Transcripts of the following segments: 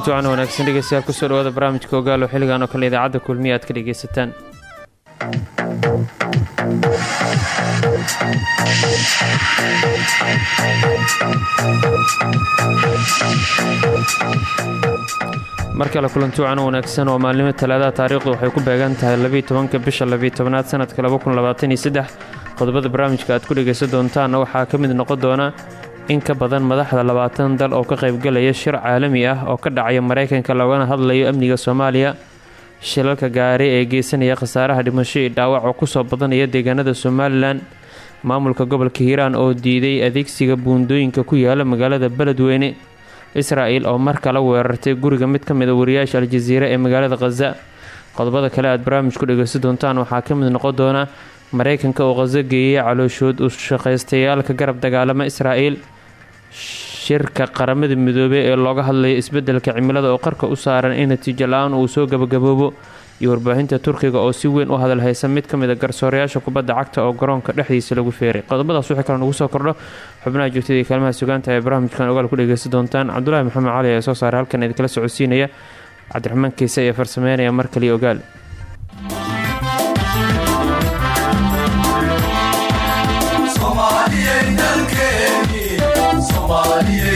kulanti wacan wanaagsan dhegeystayaal ku soo dhawaada barnaamijka ogaalo xilligan oo kale idaacadda kulmiya aad ka dhegeysataan. Mar kale kulanti wacan wanaagsan oo maalnimo talaadaha taariikhdu waxay ku beegan tahay labiiy tobanka bisha labiiy tobanaad sanadka laba kun labaatan qodobada barnaamijka aad ku dhegeysan doontaanna waxaa ka mid noqon doona in ka badan madaxda labaatan dal oo ka qaybgalaya shir caalami ah oo ka dhacaya maraykanka loogana hadlayo amniga soomaaliya. Shilalka gaari ee geysanaya khasaaraha dhimasho iyo dhaawac oo ku soo badanaya deegaanada somalilan maamulka gobolka hiiraan oo diiday adeegsiga buundooyinka ku yaalla magaalada beledweyne. Isra-el oo mar kale weerartay guriga mid ka mida wariyaasha al-jasiira ee magaalada khaza qodobada kale aad barnaamijku dhegeysan doontaan waxaa ka mid noqon doona maraykanka oo khazo geeyay calooshood u shaqaystayaal ka garab dagaalama isra-el shirka qaramada midoobey ee looga hadlayo isbeddelka cimilada oo qarka u saaran in natiijo la'aan uu soo gabagaboobo iyo warbaahinta turkiga oo si weyn u hadal haysa mid ka mid a garsoorayaasha kubadda cagta oo garoonka dhexdiisa lagu feeray. Qodobadaas wixii kale nugu soo kordho. Xubnaha joogtada iyo kaalmaha sugaanta ee barnaamijkan ogaal ku dhegeysan doontaan. Cabdulaahi maxamed cali ee soo saaray halkan idinkala socodsiinaya. Cabdiraxmaan kiise ayaa farsameynaya mar kaliya ogaal Dugsiga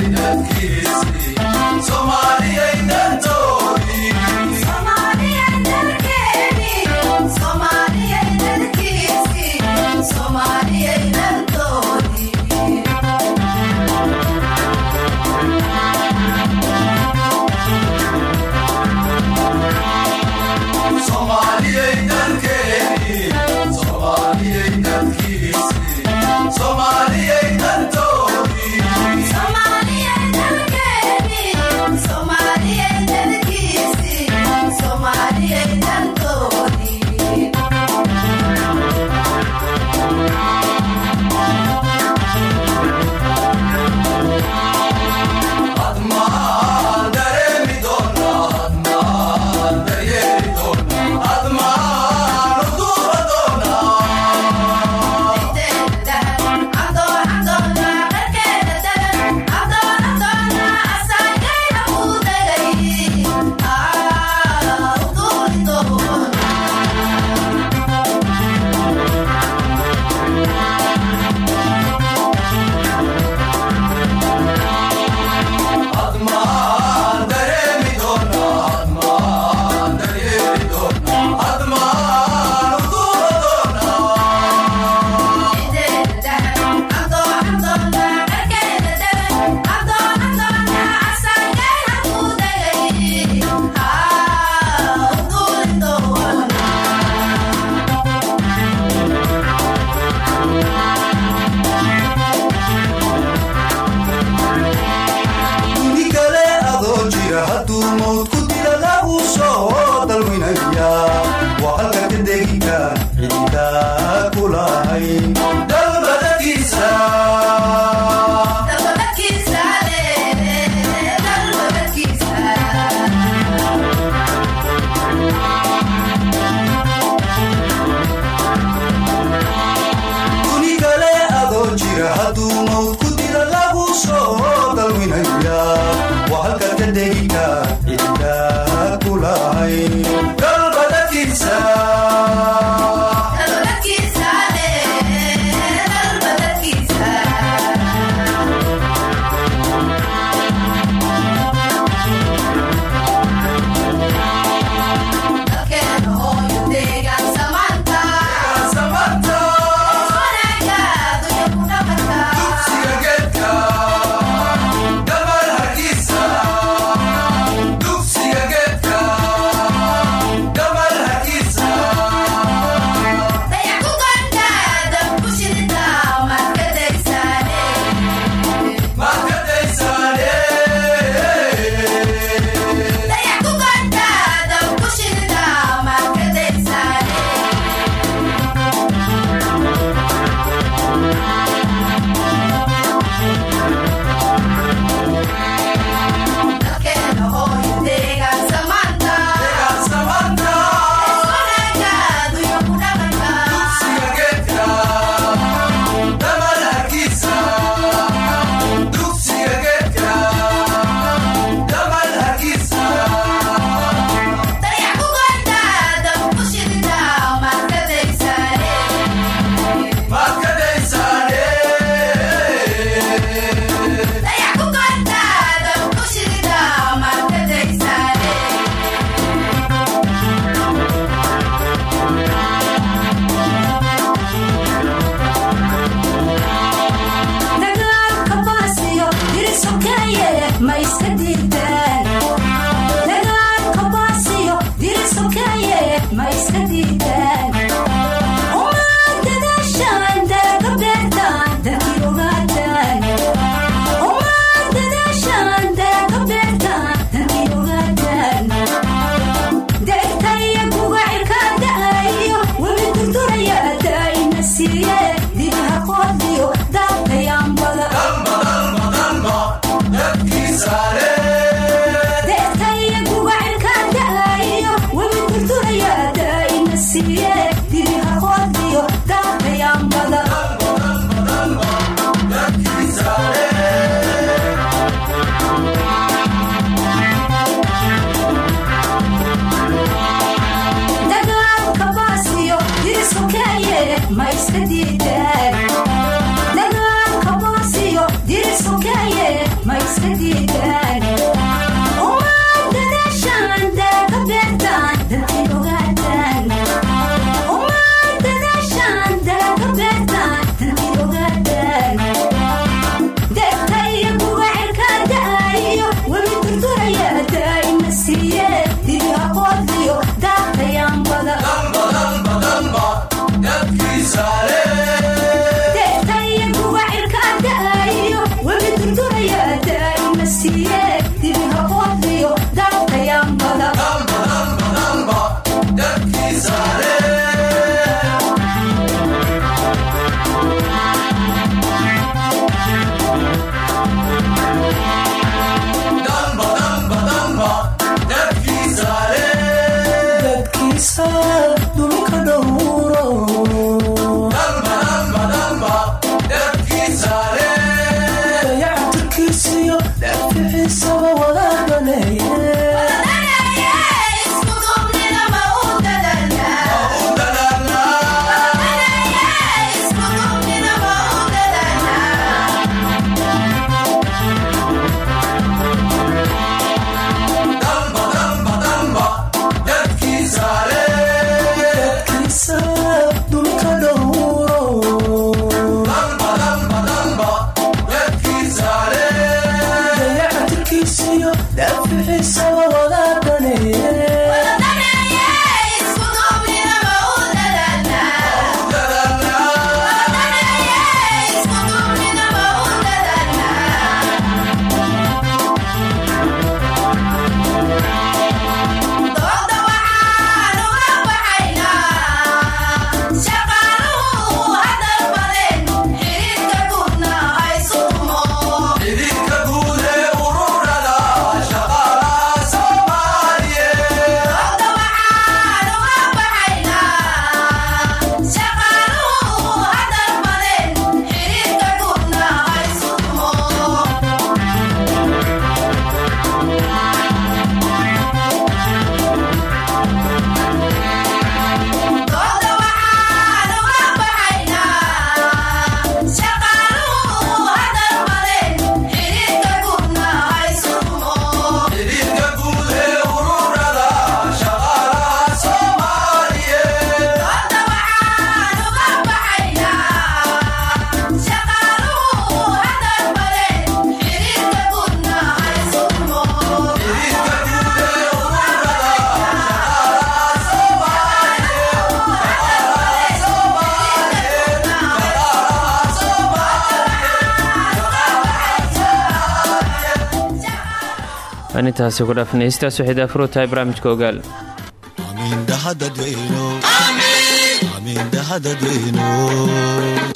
intaasi ku dhaafnay hestaas waxay daafuro tahay barnaamijka ogaal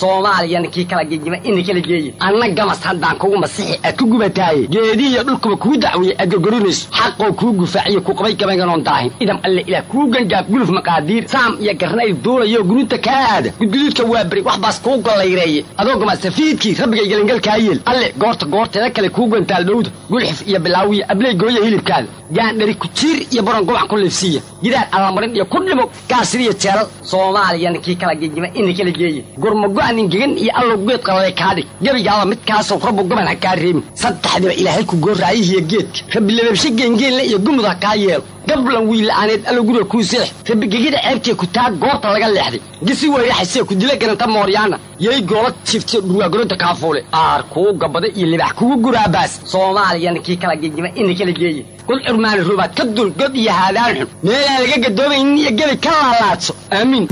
soomaaliyana kii kala gegima ina kala geeye anna gamas haddaan kugu masixi aad ku gubataaye geedihiyo dhulkuba kuu dacweeye aad gorgorinayso xaqoo kuu gufaaciyo ku qabay gabaynganoon daahin. Idam alle ilaah kuu gangaaf guluf maqaadiir. Saam iyo garnayl duulayo gurunta kaa gudguduudka waa beri wax kuu gollayreeye. Adoo gamasafiidkii rabbigay gelingalkaa yeel alle goorta goorteeda kale kuu gantaal dhowda gulxif iyo bilaawiya abley gooya hilibkaada gaandhari kujiir iyo baron gobac ku liifsiiya gidaar allamarin iyo ku dhimo gaasiriyo jeelal soomaaliyana kii kala gegima ina kala geeye gurmago-anin gegan iyo allow geed qaladay kaadhig gebigaaba midkaasoo rabbu goban ha kaa reebin saddexdiba ilaahay ku goorraayihiyo geedka. Rabbi lababshe geengeenle iyo gumud ha kaa yeelo gablan wiila'aaneed allow guriga kuu seex. Rabbi gegida ceebtiya ku taa goorta laga leexday. Gisi weyraxasee ku dila garanta mooryaana yay goola jiftiyo dhurwaagoronta kaafuule aar kuu gabada iyo libax kugu guraabaas soomaaliyana kii kala gegima ina kala geeye kul curmaani rubaad ka dul god iyo haadaan xun. Meelaan laga gadoomaynin iyo gebi ka laalaadso. Aamiin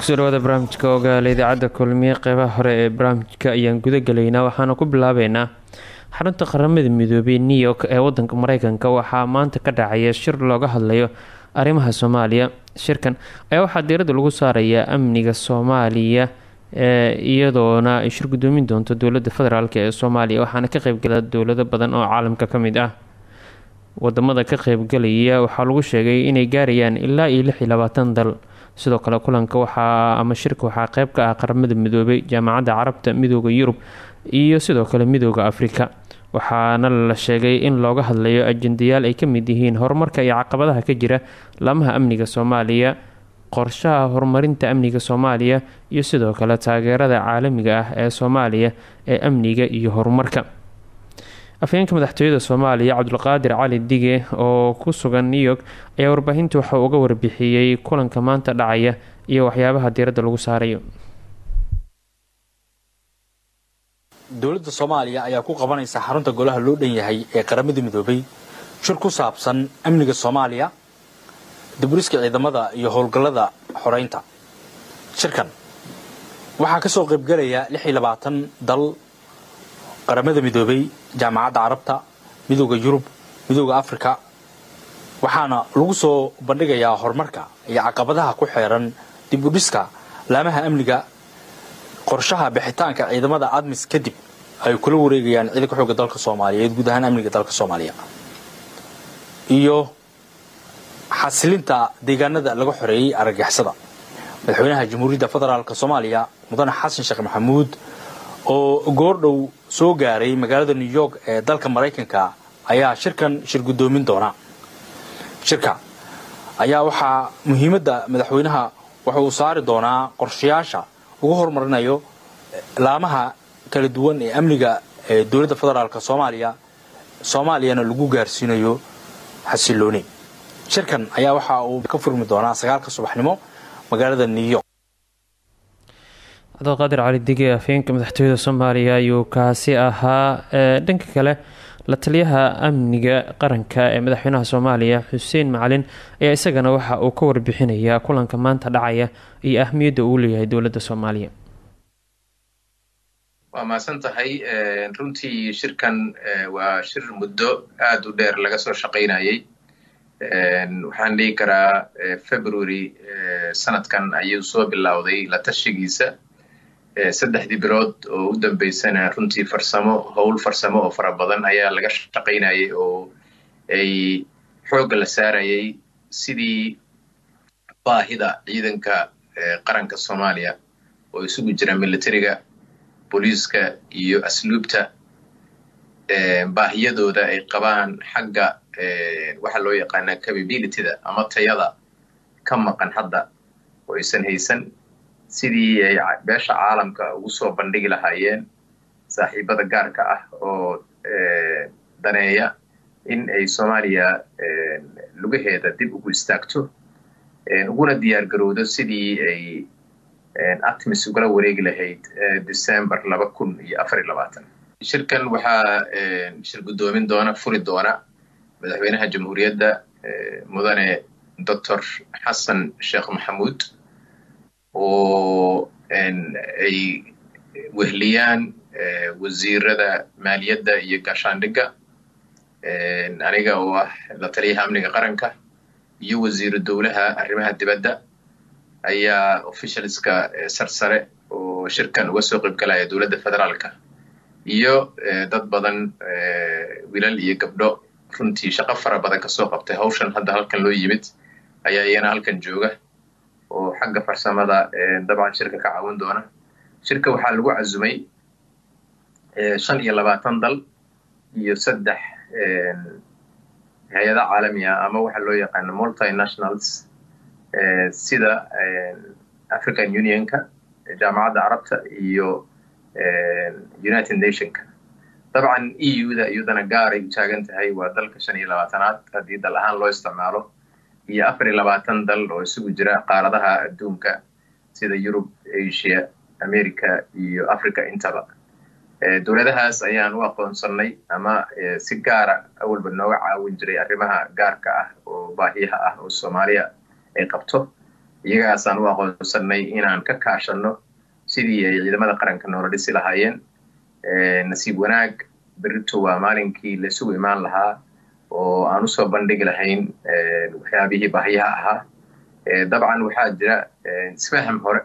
ku soo dhawaada barnaamijka ogaala idaacadda kulmiye qeybaha hore ee barnaamijka ayaan guda gelaynaa waxaana ku bilaabeynaa xarunta qaramada midoobay new york ee wadanka mareykanka waxaa maanta ka dhacaya shir looga hadlayo arrimaha soomaaliya. Shirkan ayaa waxaa diiradda lagu saarayaa amniga soomaaliya iyadoona ay shir gudoomin doonto dowladda federaalk ee soomaaliya. Waxaana ka qeybgala dowlado badan oo caalamka ka mid ah. Wadamada ka qeybgalaya waxaa lagu sheegay inay gaarayaan ilaa iyo lix iyo labaatan dal sidoo kale kulanka waxaa ama shirka waxaa qeyb ka ah qaramada midoobay jaamacadda carabta midooda yurub iyo sidoo kale midooda afrika. Waxaana la sheegay in looga hadlayo ajendayaal ay ka mid yihiin horumarka iyo caqabadaha ka jira laamaha amniga soomaaliya qorshaha horumarinta amniga soomaaliya iyo sidoo kale taageerada caalamiga ah ee soomaaliya ee amniga iyo horumarka afhayeenka madaxtooyada soomaaliya cabdulqaadir cali dige oo ku sugan new york ayaa warbaahinta waxa uga warbixiyey kulanka maanta dhacaya iyo waxyaabaha diiradda lagu saarayo. Dowladda soomaaliya ayaa ku qabanaysa xarunta golaha loo dhan yahay ee qaramada midoobay shir ku saabsan amniga soomaaliya diburiska ciidamada iyo howlgallada xoreynta. Shirkan waxaa ka soo labaatan dal qaramada midoobay jaamacadda carabta midooda yurub midooda afrika. Waxaana lagu soo bandhigayaa horumarka iyo caqabadaha ku xeeran dib u dhiska laamaha amniga qorshaha bixitaanka ciidamada admis kadib ay kula wareegayaan ciidanka xoogga dalka soomaaliyeed guud ahaan amniga dalka soomaaliya. Iyo xasilinta deegaanada laga xoreeyey argagixisada. Madaxweynaha jamhuuriyadda federaalk soomaaliya mudane xasan sheekh maxamuud oo goordhow soo gaaray magaalada new york ee dalka maraykanka ayaa shirkan shir guddoomin doona. Shirka ayaa waxaa muhiimadda madaxweynaha waxa uu saari doonaa qorshayaasha ugu horumarinayo laamaha kala duwan ee amniga ee dowladda federaalk soomaaliya soomaaliyana lagu gaarsiinayo xasilooni shirkan ayaa waxa uu ka furmi doonaa sagaalka subaxnimo magaalada new york cabdulqaadir cali dige afheenka madaxtooyada soomaaliya ayuu kaasi ahaa dhanka kale la taliyaha amniga qaranka ee madaxweynaha soomaaliya xuseen macalin ayaa isagana waxa uu ka warbixinayaa kulanka maanta dhacaya iyo ahmiyadda uu leeyahay dowladda soomaaliya. Waa mahadsan tahay runtii shirkan waa shir muddo aada u dheer laga soo shaqaynayay. Waxaan dhihi karaa february sanadkan ayuu soo bilowday la tashigiisa saddexdii bilood oo u dambeysana runtii farsamo howl farsamo oo fara badan ayaa laga shaqaynayay oo ay xoogga la saarayay sidii baahida ciidanka qaranka soomaaliya oo isugu jira militariga booliiska iyo asluubta. Baahiyadooda ay qabaan xagga waxa loo yaqaanaa capabilityda ama tayada ka maqan hadda oo aysan haysan sidii ay beesha caalamka ugu soo bandhigi lahaayeen saaxiibada gaarka ah oo daneeya in ay soomaaliya lugaheeda dib ugu istaagto uguna diyaar garowdo sidii ay atmis ugala wareegi lahayd december laba kun iyo afar iyo labaatan. Shirkan waxaa shir guddoomin doona furi doona madaxweynaha jamhuuriyadda mudane doctor xasan sheekh maxamuud oo ay wehliyaan wasiirada maaliyadda iyo gaashaandhigga aniga oo ah la taliyaha amniga qaranka iyo wasiiru dowlaha arrimaha dibadda ayaa officialska sarsare oo shirkan uga soo qaybgalaya dowladda federaalka. Iyo dad badan wilal iyo gabdho runtii shaqo fara badan ka soo qabtay. Hawshan hadda halkan loo yimid ayaa iyana halkan jooga oo xagga farsamada dabcan shirka ka caawin doona. Shirka waxaa lagu casumay shan iyo labaatan dal iyo saddex hay'ada caalami ah ama waxa loo yaqaano multinationals sida african unionka jaamacadda carabta iyo united nationka dabcan e u-da iyadana gaaray u taagan tahay waa dalka shan iyo labaatanaad. Haddii dal ahaan loo isticmaalo iyo afar iyo labaatan dal oo isugu jira qaaradaha adduunka sida yurub asia america iyo africa intaba. Dowladahaas ayaan u aqoonsannay ama si gaara awalba nooga caawin jiray arrimaha gaarka ah oo baahiyaha ah oo soomaaliya ay qabto. Iyagaasaan u aqoonsannay inaan ka kaashanno sidii ay ciidamada qaranka noola dhisi lahaayeen. Nasiib wanaag berito waa maalinkii laisugu imaan lahaa oo aan u soo bandhigi lahayn waxyaabihii baahiyaha ahaa. Dabcan waxaa jira isfaham hore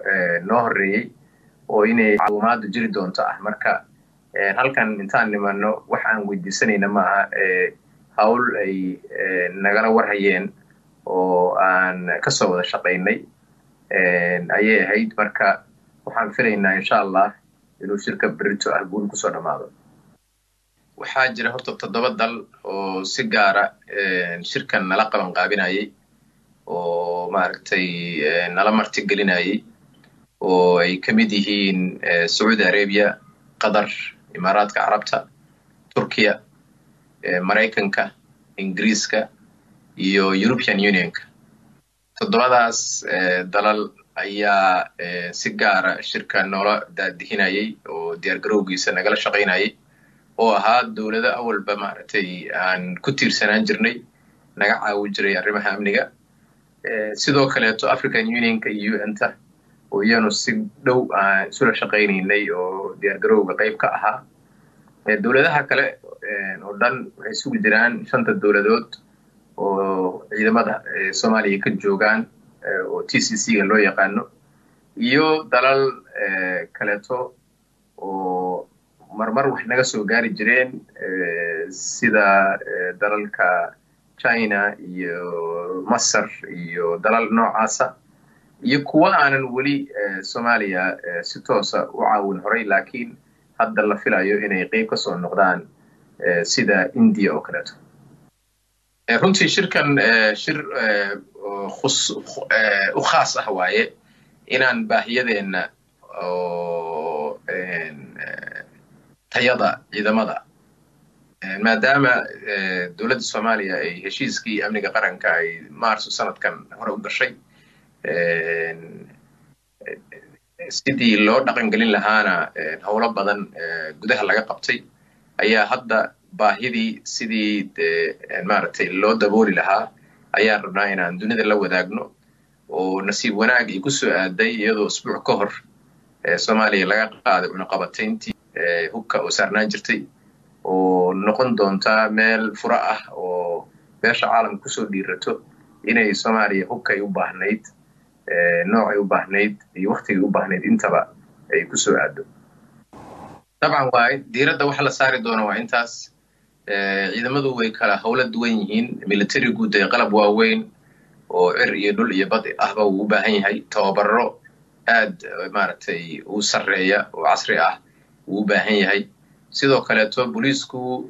noo horeeyey oo inay caawimaadu jiri doonto ah. Marka halkan intaan nimano wax aan weydiisanayna maaha hawl ay nagala warhayeen oo aan ka soo wada shaqaynay ayay ahayd. Marka waxaan filaynaa insha allah inuu shirka berito ah guul ku soo dhammaado waxaa jira horta toddoba dal oo si gaara shirkan nala qaban qaabinayay oo maaragtay nala martigelinayay oo ay ka mid yihiin sacuudi arabia qatar imaaraadka carabta turkiya maraykanka ingiriiska iyo european unionka. Toddobadaas dalal ayaa si gaara shirka noola daadihinayay oo diyaargarowgiisa nagala shaqaynayay oo ahaa dowlado awalba maaragtay aan ku tiirsanaan jirnay naga caawin jiray arrimaha amniga. Sidoo kaleeto african unionka iyo un ta oo iyanu si dhow aan isula shaqaynaynay oo diyaargarowga qayb ka ahaa. Dowladaha kale oo dhan waxay sugi jiraan shanta dowladood oo ciidamada soomaaliya ka joogaan oo t c c ga loo yaqaano. Iyo dalal kaleeto oo marmar wax naga soo gaari jireen sida dalalka china iyo masar iyo dalal noocaasa iyo kuwa aanan weli soomaaliya si toosa u caawin horay laakiin hadda la filayo inay qeyb ka soo noqdaan sida india oo kaleeto. Runtii shirkan shir u khaas ah waaye inaan baahiyadeenna oo tayada ciidamada. Maadaama dowladda soomaaliya ay heshiiskii amniga qaranka ay maarso sanadkan hore u gashay sidii loo dhaqan gelin lahaana howlo badan gudaha laga qabtay ayaa hadda baahidii sidii maaragtay loo dabooli lahaa ayaan rabnaa inaan dunida la wadaagno oo nasiib wanaag ay ku soo aaday iyadoo isbuuc ka hor soomaaliya laga qaaday cunaqabatayntii hubka oo saarnaan jirtay oo noqon doontaa meel fura ah oo beesha caalamka ku soo dhiirato inay soomaaliya hubkay u baahnayd noocay u baahnayd iyo waktigay u baahnayd intaba ay ku soo aado dabcan waay diiradda waxa la saari doona waa intaas. Ciidamadu way kala howlo duwan yihiin. Military guud ee qalab waaweyn oo cir iyo dhul iyo bad ahba wuu u baahan yahay. Tababaro aad maaragtay u sarreeya oo casri ah wuu u baahan yahay. Sidoo kaleeto booliisku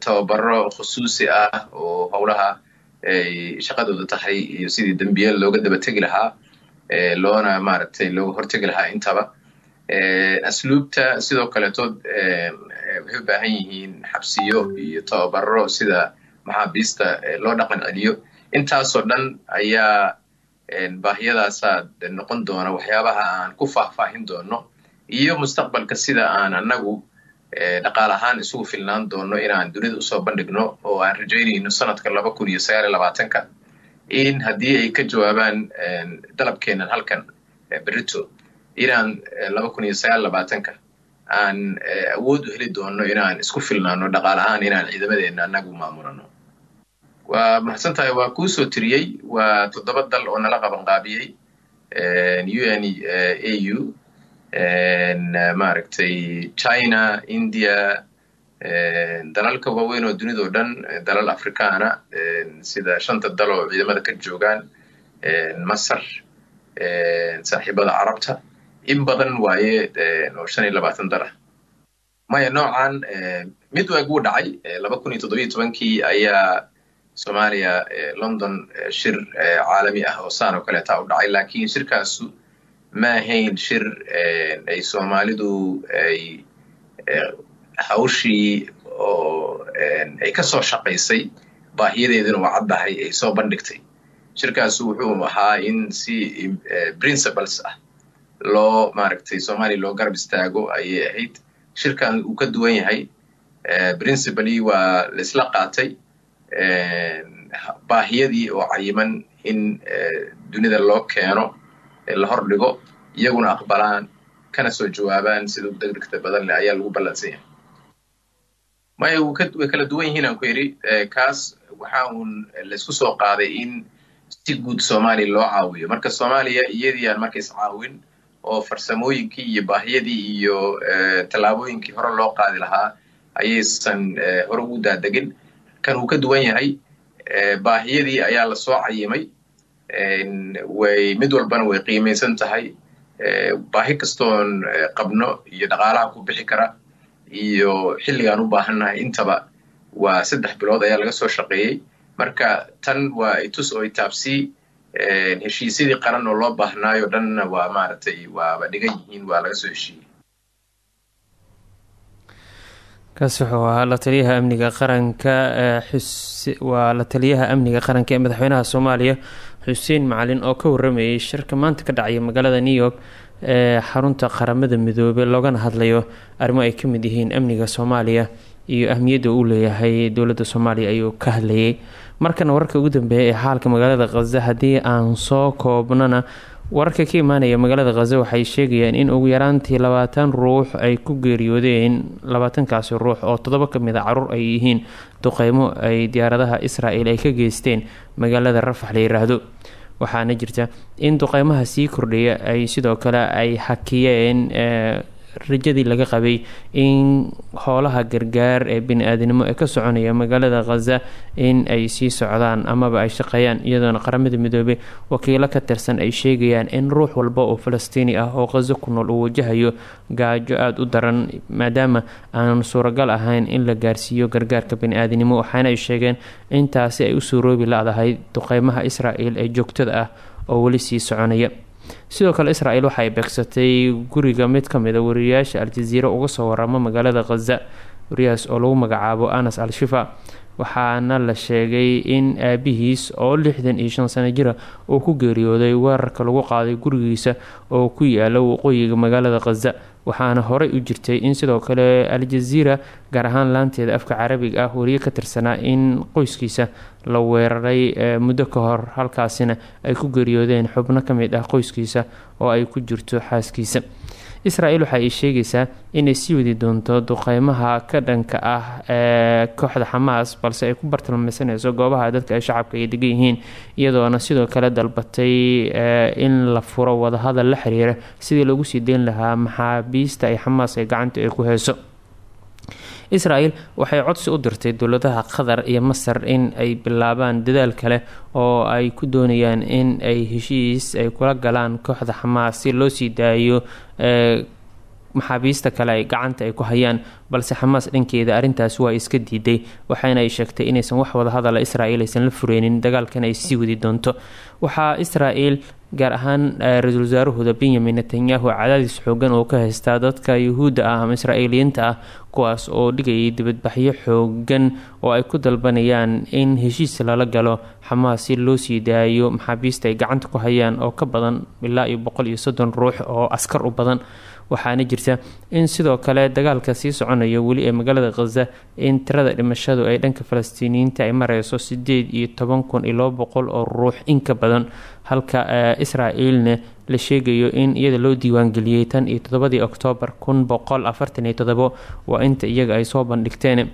tababaro khusuusi ah oo howlaha ay shaqadooda tahay iyo sidii dembiye looga daba tegi lahaa loona maaragtay looga hortegi lahaa intaba. Asluubta sidoo kaleeto waxay u baahan yihiin xabsiyo iyo tababaro sida maxaabiista loo dhaqan celiyo intaasoo dhan ayaa baahiyadaasaa noqon doona waxyaabaha aan ku faahfaahin doono iyo mustaqbalka sida aan annagu dhaqaal ahaan isugu filnaan doono inaan dunida u soo bandhigno oo aan rajaynayno sanadka laba kun iyo sagaal iyo labaatanka in haddii ay ka jawaabaan dalabkeenan halkan berito inaan laba kun iyo sagaal labaatanka aan awood u heli doono inaan isku filnaano dhaqaal ahaan inaan ciidamadeena annagu maamulano. Waa mahadsan tahay waa kuu soo tiriyey waa toddoba dal oo nala qabanqaabiyey u n a u maaragtay china india dalalka waaweyn oo dunidao dhan dalal afrikaana sida shanta dal oo ciidamada ka joogaan masar saaxiibada carabta. In badan waaye oo shan iyo labaatan dal ah. Maya noocan mid waag wuu dhacay laba kun iyo toddobiyo tobankii ayaa soomaaliya london shir caalami ah oo saan oo kaleeta u dhacay laakiin shirkaasu ma ahayn shir ay soomaalidu ay hawshii oo ay ka soo shaqaysay baahiyadeeduna waa caddahay ay soo bandhigtay shirkaasu wuxuu ahaa in si principles ah loo maaragtay soomaaliya loo garab istaago ayay ahayd shirkan uu ka duwan yahay principally waa la isla qaatay baahiyadii oo cayiman in dunida loo keeno la hor dhigo iyaguna aqbalaan kana soo jawaabaan sida degdegta badan leh ayaa lagu ballansan yahay. Maya way kala duwan yihiin aan ku yidhi kaas waxa uun la isku soo qaaday in si guud soomaaliya loo caawiyo. Marka soomaaliya iyadii aan marka iscaawin oo farsamooyinkii iyo baahiyadii iyo tallaabooyinkii hore loo qaadi lahaa ayaysan hore ugu daadegin kan uu ka duwan yahay baahiyadii ayaa la soo cayimay way mid walbana way qiimaysan tahay. Baahi kastoon qabno iyo dhaqaalaha ku bixi kara iyo xilligaan u baahannahay intaba waa saddex bilood ayaa laga soo shaqeeyey. Marka tan waa itus oo itaabsii heshiisyadii qaran oo loo baahnaayo dhanna waa maaragtay waaba dhigan yihiin waa laga soo heshiiyey. Kaasi wuxuu ahaa la taliyaha amniga qaranka waa la taliyaha amniga qaranka ee madaxweynaha soomaaliya xuseen macalin oo ka waramayay shirka maanta ka dhacaya magaalada new york ee xarunta qaramada midoobey loogana hadlayo arrimo ay ka mid yihiin amniga soomaaliya iyo ahmiyadda uu leeyahay dowladda soomaaliya ayuu ka hadlayay. Markana wararka ugu dambeeya ee xaalka magaalada khaza haddii aan soo koobnana wararka ka imaanaya magaalada khaza waxay sheegayaan in ugu yaraantii labaatan ruux ay ku geeriyoodeen labaatankaasi ruux oo toddoba ka mid a carruur ay yihiin duqeymo ay diyaaradaha israel ay ka geysteen magaalada rafax la yiraahdo. Waxaana jirta in duqeymaha sii kordhaya ay sidoo kale ay hakiyeen rajadii laga qabay in howlaha gargaar ee bini-aadanimo ee ka soconaya magaalada khaza in ay sii socdaan amaba ay shaqeeyaan iyadoona qaramada midoobey wakiilo ka tirsan ay sheegayaan in ruux walba oo falastiini ah oo khazo ku nool uu wajahayo gaajo aada u daran maadaama aanan suuragal ahayn in la gaarsiiyo gargaarka bini-aadanimo waxaana ay sheegeen intaasi ay u suuroobi la-dahay duqeymaha israel ee joogtada ah oo weli sii soconaya sidoo kale israel waxa ay beegsatay guriga mid ka mid a wariyayaasha al-jaziira uga soo waramo magaalada khaza wariyahaas oo lagu magacaabo anas al-shifa. Waxaana la sheegay in aabihiis oo lixdan iyo shan sano jira uu ku geeriyooday weerarka lagu qaaday gurigiisa oo ku yaalla waqooyiga magaalada khaza waxaana horey u jirtay in sidoo kale al-jaziira gaar ahaan laanteeda afka carabiga ah wariye ka tirsanaa in qoyskiisa la weeraray muddo ka hor halkaasina ay ku geeriyoodeen xubno ka mid ah qoyskiisa oo ay ku jirto xaaskiisa israel waxa ay sheegaysaa inay sii wadi doonto duqeymaha ka dhanka ah ee kooxda xamaas balse ay ku bartilmeysanayso goobaha dadka ay shacabka ay degan yihiin iyadoona sidoo kale dalbatay in la furo wadahadal la xiriira sidii lagu sii deyn lahaa maxaabiista ay xamaas ee gacanta ay ku heyso israel waxay codsi u dirtay dowladaha qatar iyo masar in ay bilaabaan dadaal kale oo ay ku doonayaan in ay heshiis ay kula galaan kooxda xamaas si loo sii daayo maxaabiista kale ay gacanta ay ku hayaan. Balse xamaas dhankeeda arrintaas waa iska diiday waxaana ay sheegtay inaysan wax wada hadala israel aysan la fureynin dagaalkan ay sii wadi doonto. Waxaa israel gaar ahaan ra'iisul wasaarahooda benyamin netanyahu cadaadis xoogan oo ka haystaa dadka yuhuudda ah ama israa'iiliyiinta ah kuwaas oo dhigayay dibadbaxyo xoogan oo ay ku dalbanayaan in heshiis lala galo xamaas si loo sii daayo maxaabiista ay gacanta ku hayaan oo ka badan ilaa iyo boqol iyo soddon ruux oo askar u badan waxaana jirta in sidoo kale dagaalka sii soconayo weli ee magaalada khaza in tirada dhimashadu ay dhanka falastiiniyiinta ay mareyso sideed iyo toban kun iyo labo boqol oo ruux in ka badan. Halka israa'iilna la sheegayo in iyada loo diiwaangeliyey tan iyo toddobadii oktoobar kun boqol afartan iyo todobo waa inta iyaga ay soo bandhigteen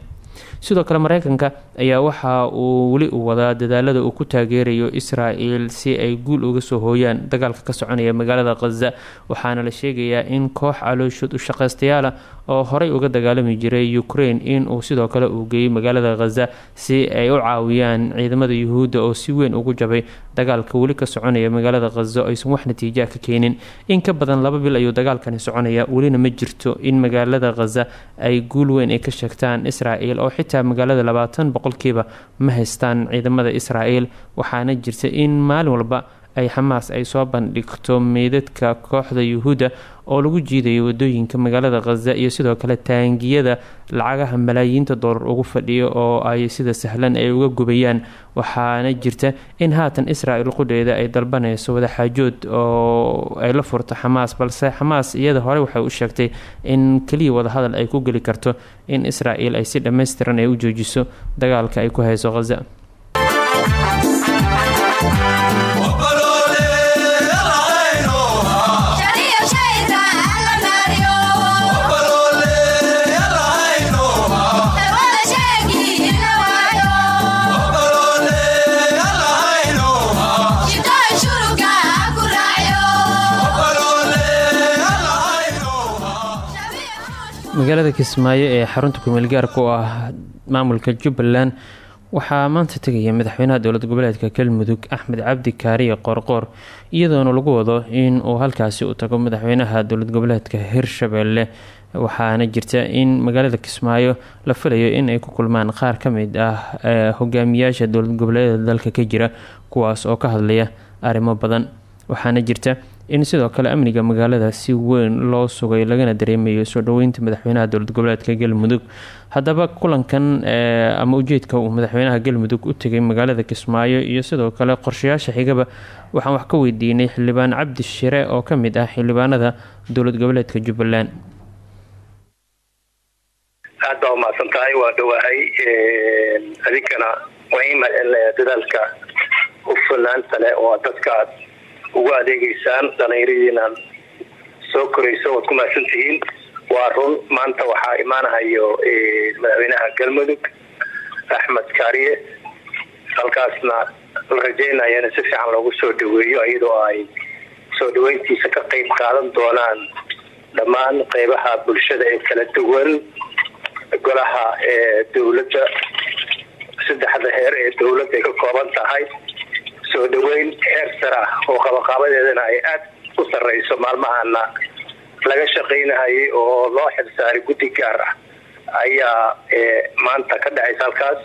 sidoo kale mareykanka ayaa waxa uu weli u wadaa dadaalada uu ku taageerayo israel si ay guul uga soo hooyaan. Dagaalka ka soconaya magaalada khaza waxaana la sheegayaa in koox calooshood u shaqaystayaala oo horey uga dagaalami jiray ukraine inuu sidoo kale uu geeyey magaalada khaza si ay u caawiyaan ciidamada yuhuudda oo si weyn ugu jabay. Dagaalka weli ka soconaya magaalada khaza aysan wax natiijaa ka keenin. In ka badan laba bil ayuu dagaalkani soconaya welina ma jirto in magaalada khaza ay guul weyn ay ka sheegtaan israel oo xitaa magaalada labaatan boqolkiiba ma haystaan ciidamada israel waxaana jirta in maalin walba ay xamaas ay soo bandhigto meydadka kooxda yuhuudda oo lagu jiidayo waddooyinka magaalada khaza iyo sidoo kale taangiyada lacagaha malaayiinta doolar ugu fadhiyo oo ay sida sahlan ay uga gubayaan. Waxaana jirta in haatan israel qudheeda ay dalbanayso wadaxaajood oo ay la furto xamaas balse xamaas iyada hore waxay u sheegtay in keliya wadahadal ay ku geli karto in israel ay si dhammaystiran ay u joojiso dagaalka ay ku hayso khaza magaalada kismaayo ee xarunta kumeelgaarka u ah maamulka jubbaland waxaa maanta tegaya madaxweynaha dowlad goboleedka galmudug axmed cabdi kaariye qoorqoor iyadoona lagu wado in uu halkaasi u tago madaxweynaha dowlad goboleedka hirshabelle. Waxaana jirta in magaalada kismaayo la filayo in ay ku kulmaan qaar ka mid ah hogaamiyaasha dowlad goboleedyada dalka ka jira kuwaas oo ka hadlaya arrimo badan. Waxaana jirta in sidoo kale amniga magaalada si weyn loo sugay lagana dareemayo soo dhoweynta madaxweynaha dowlad goboleedka galmudug. Haddaba kulankan ama ujeedka uu madaxweynaha galmudug u tegay magaalada kismaayo iyo sidoo kale qorshayaasha xigaba waxaan wax ka weydiinay xildhibaan cabdi shire oo ka mid ah xildhibaanada dowlad goboleedka jubbaland. Aad baa umahadsan tahay waa dhawahay adinkana waa in mahadcelinaya dadaalka ufanaanta leh oo dadka aad ugu adeegeysaan dhalinyaradiinan soo korayso waad ku mahadsan tihiin. Waa run maanta waxaa imaanahayo madaxweynaha galmudug axmed kaariye. Halkaasna la rajeynaya in si fiican loogu soo dhaweeyo iyadoo ay soo dhaweyntiisa ka qeyb qaadan doonaan dhammaan qeybaha bulshada ee kala duwan. Golaha dowladda saddexda heer ee dowladda ay ka kooban tahay soo dhaweyn heer sare ah oo qabaqaabadeedana ay aad u sarreyso maalmahana laga shaqaynahayay oo loo xilsaaray guddi gaar ah ayaa maanta ka dhacaysa halkaas.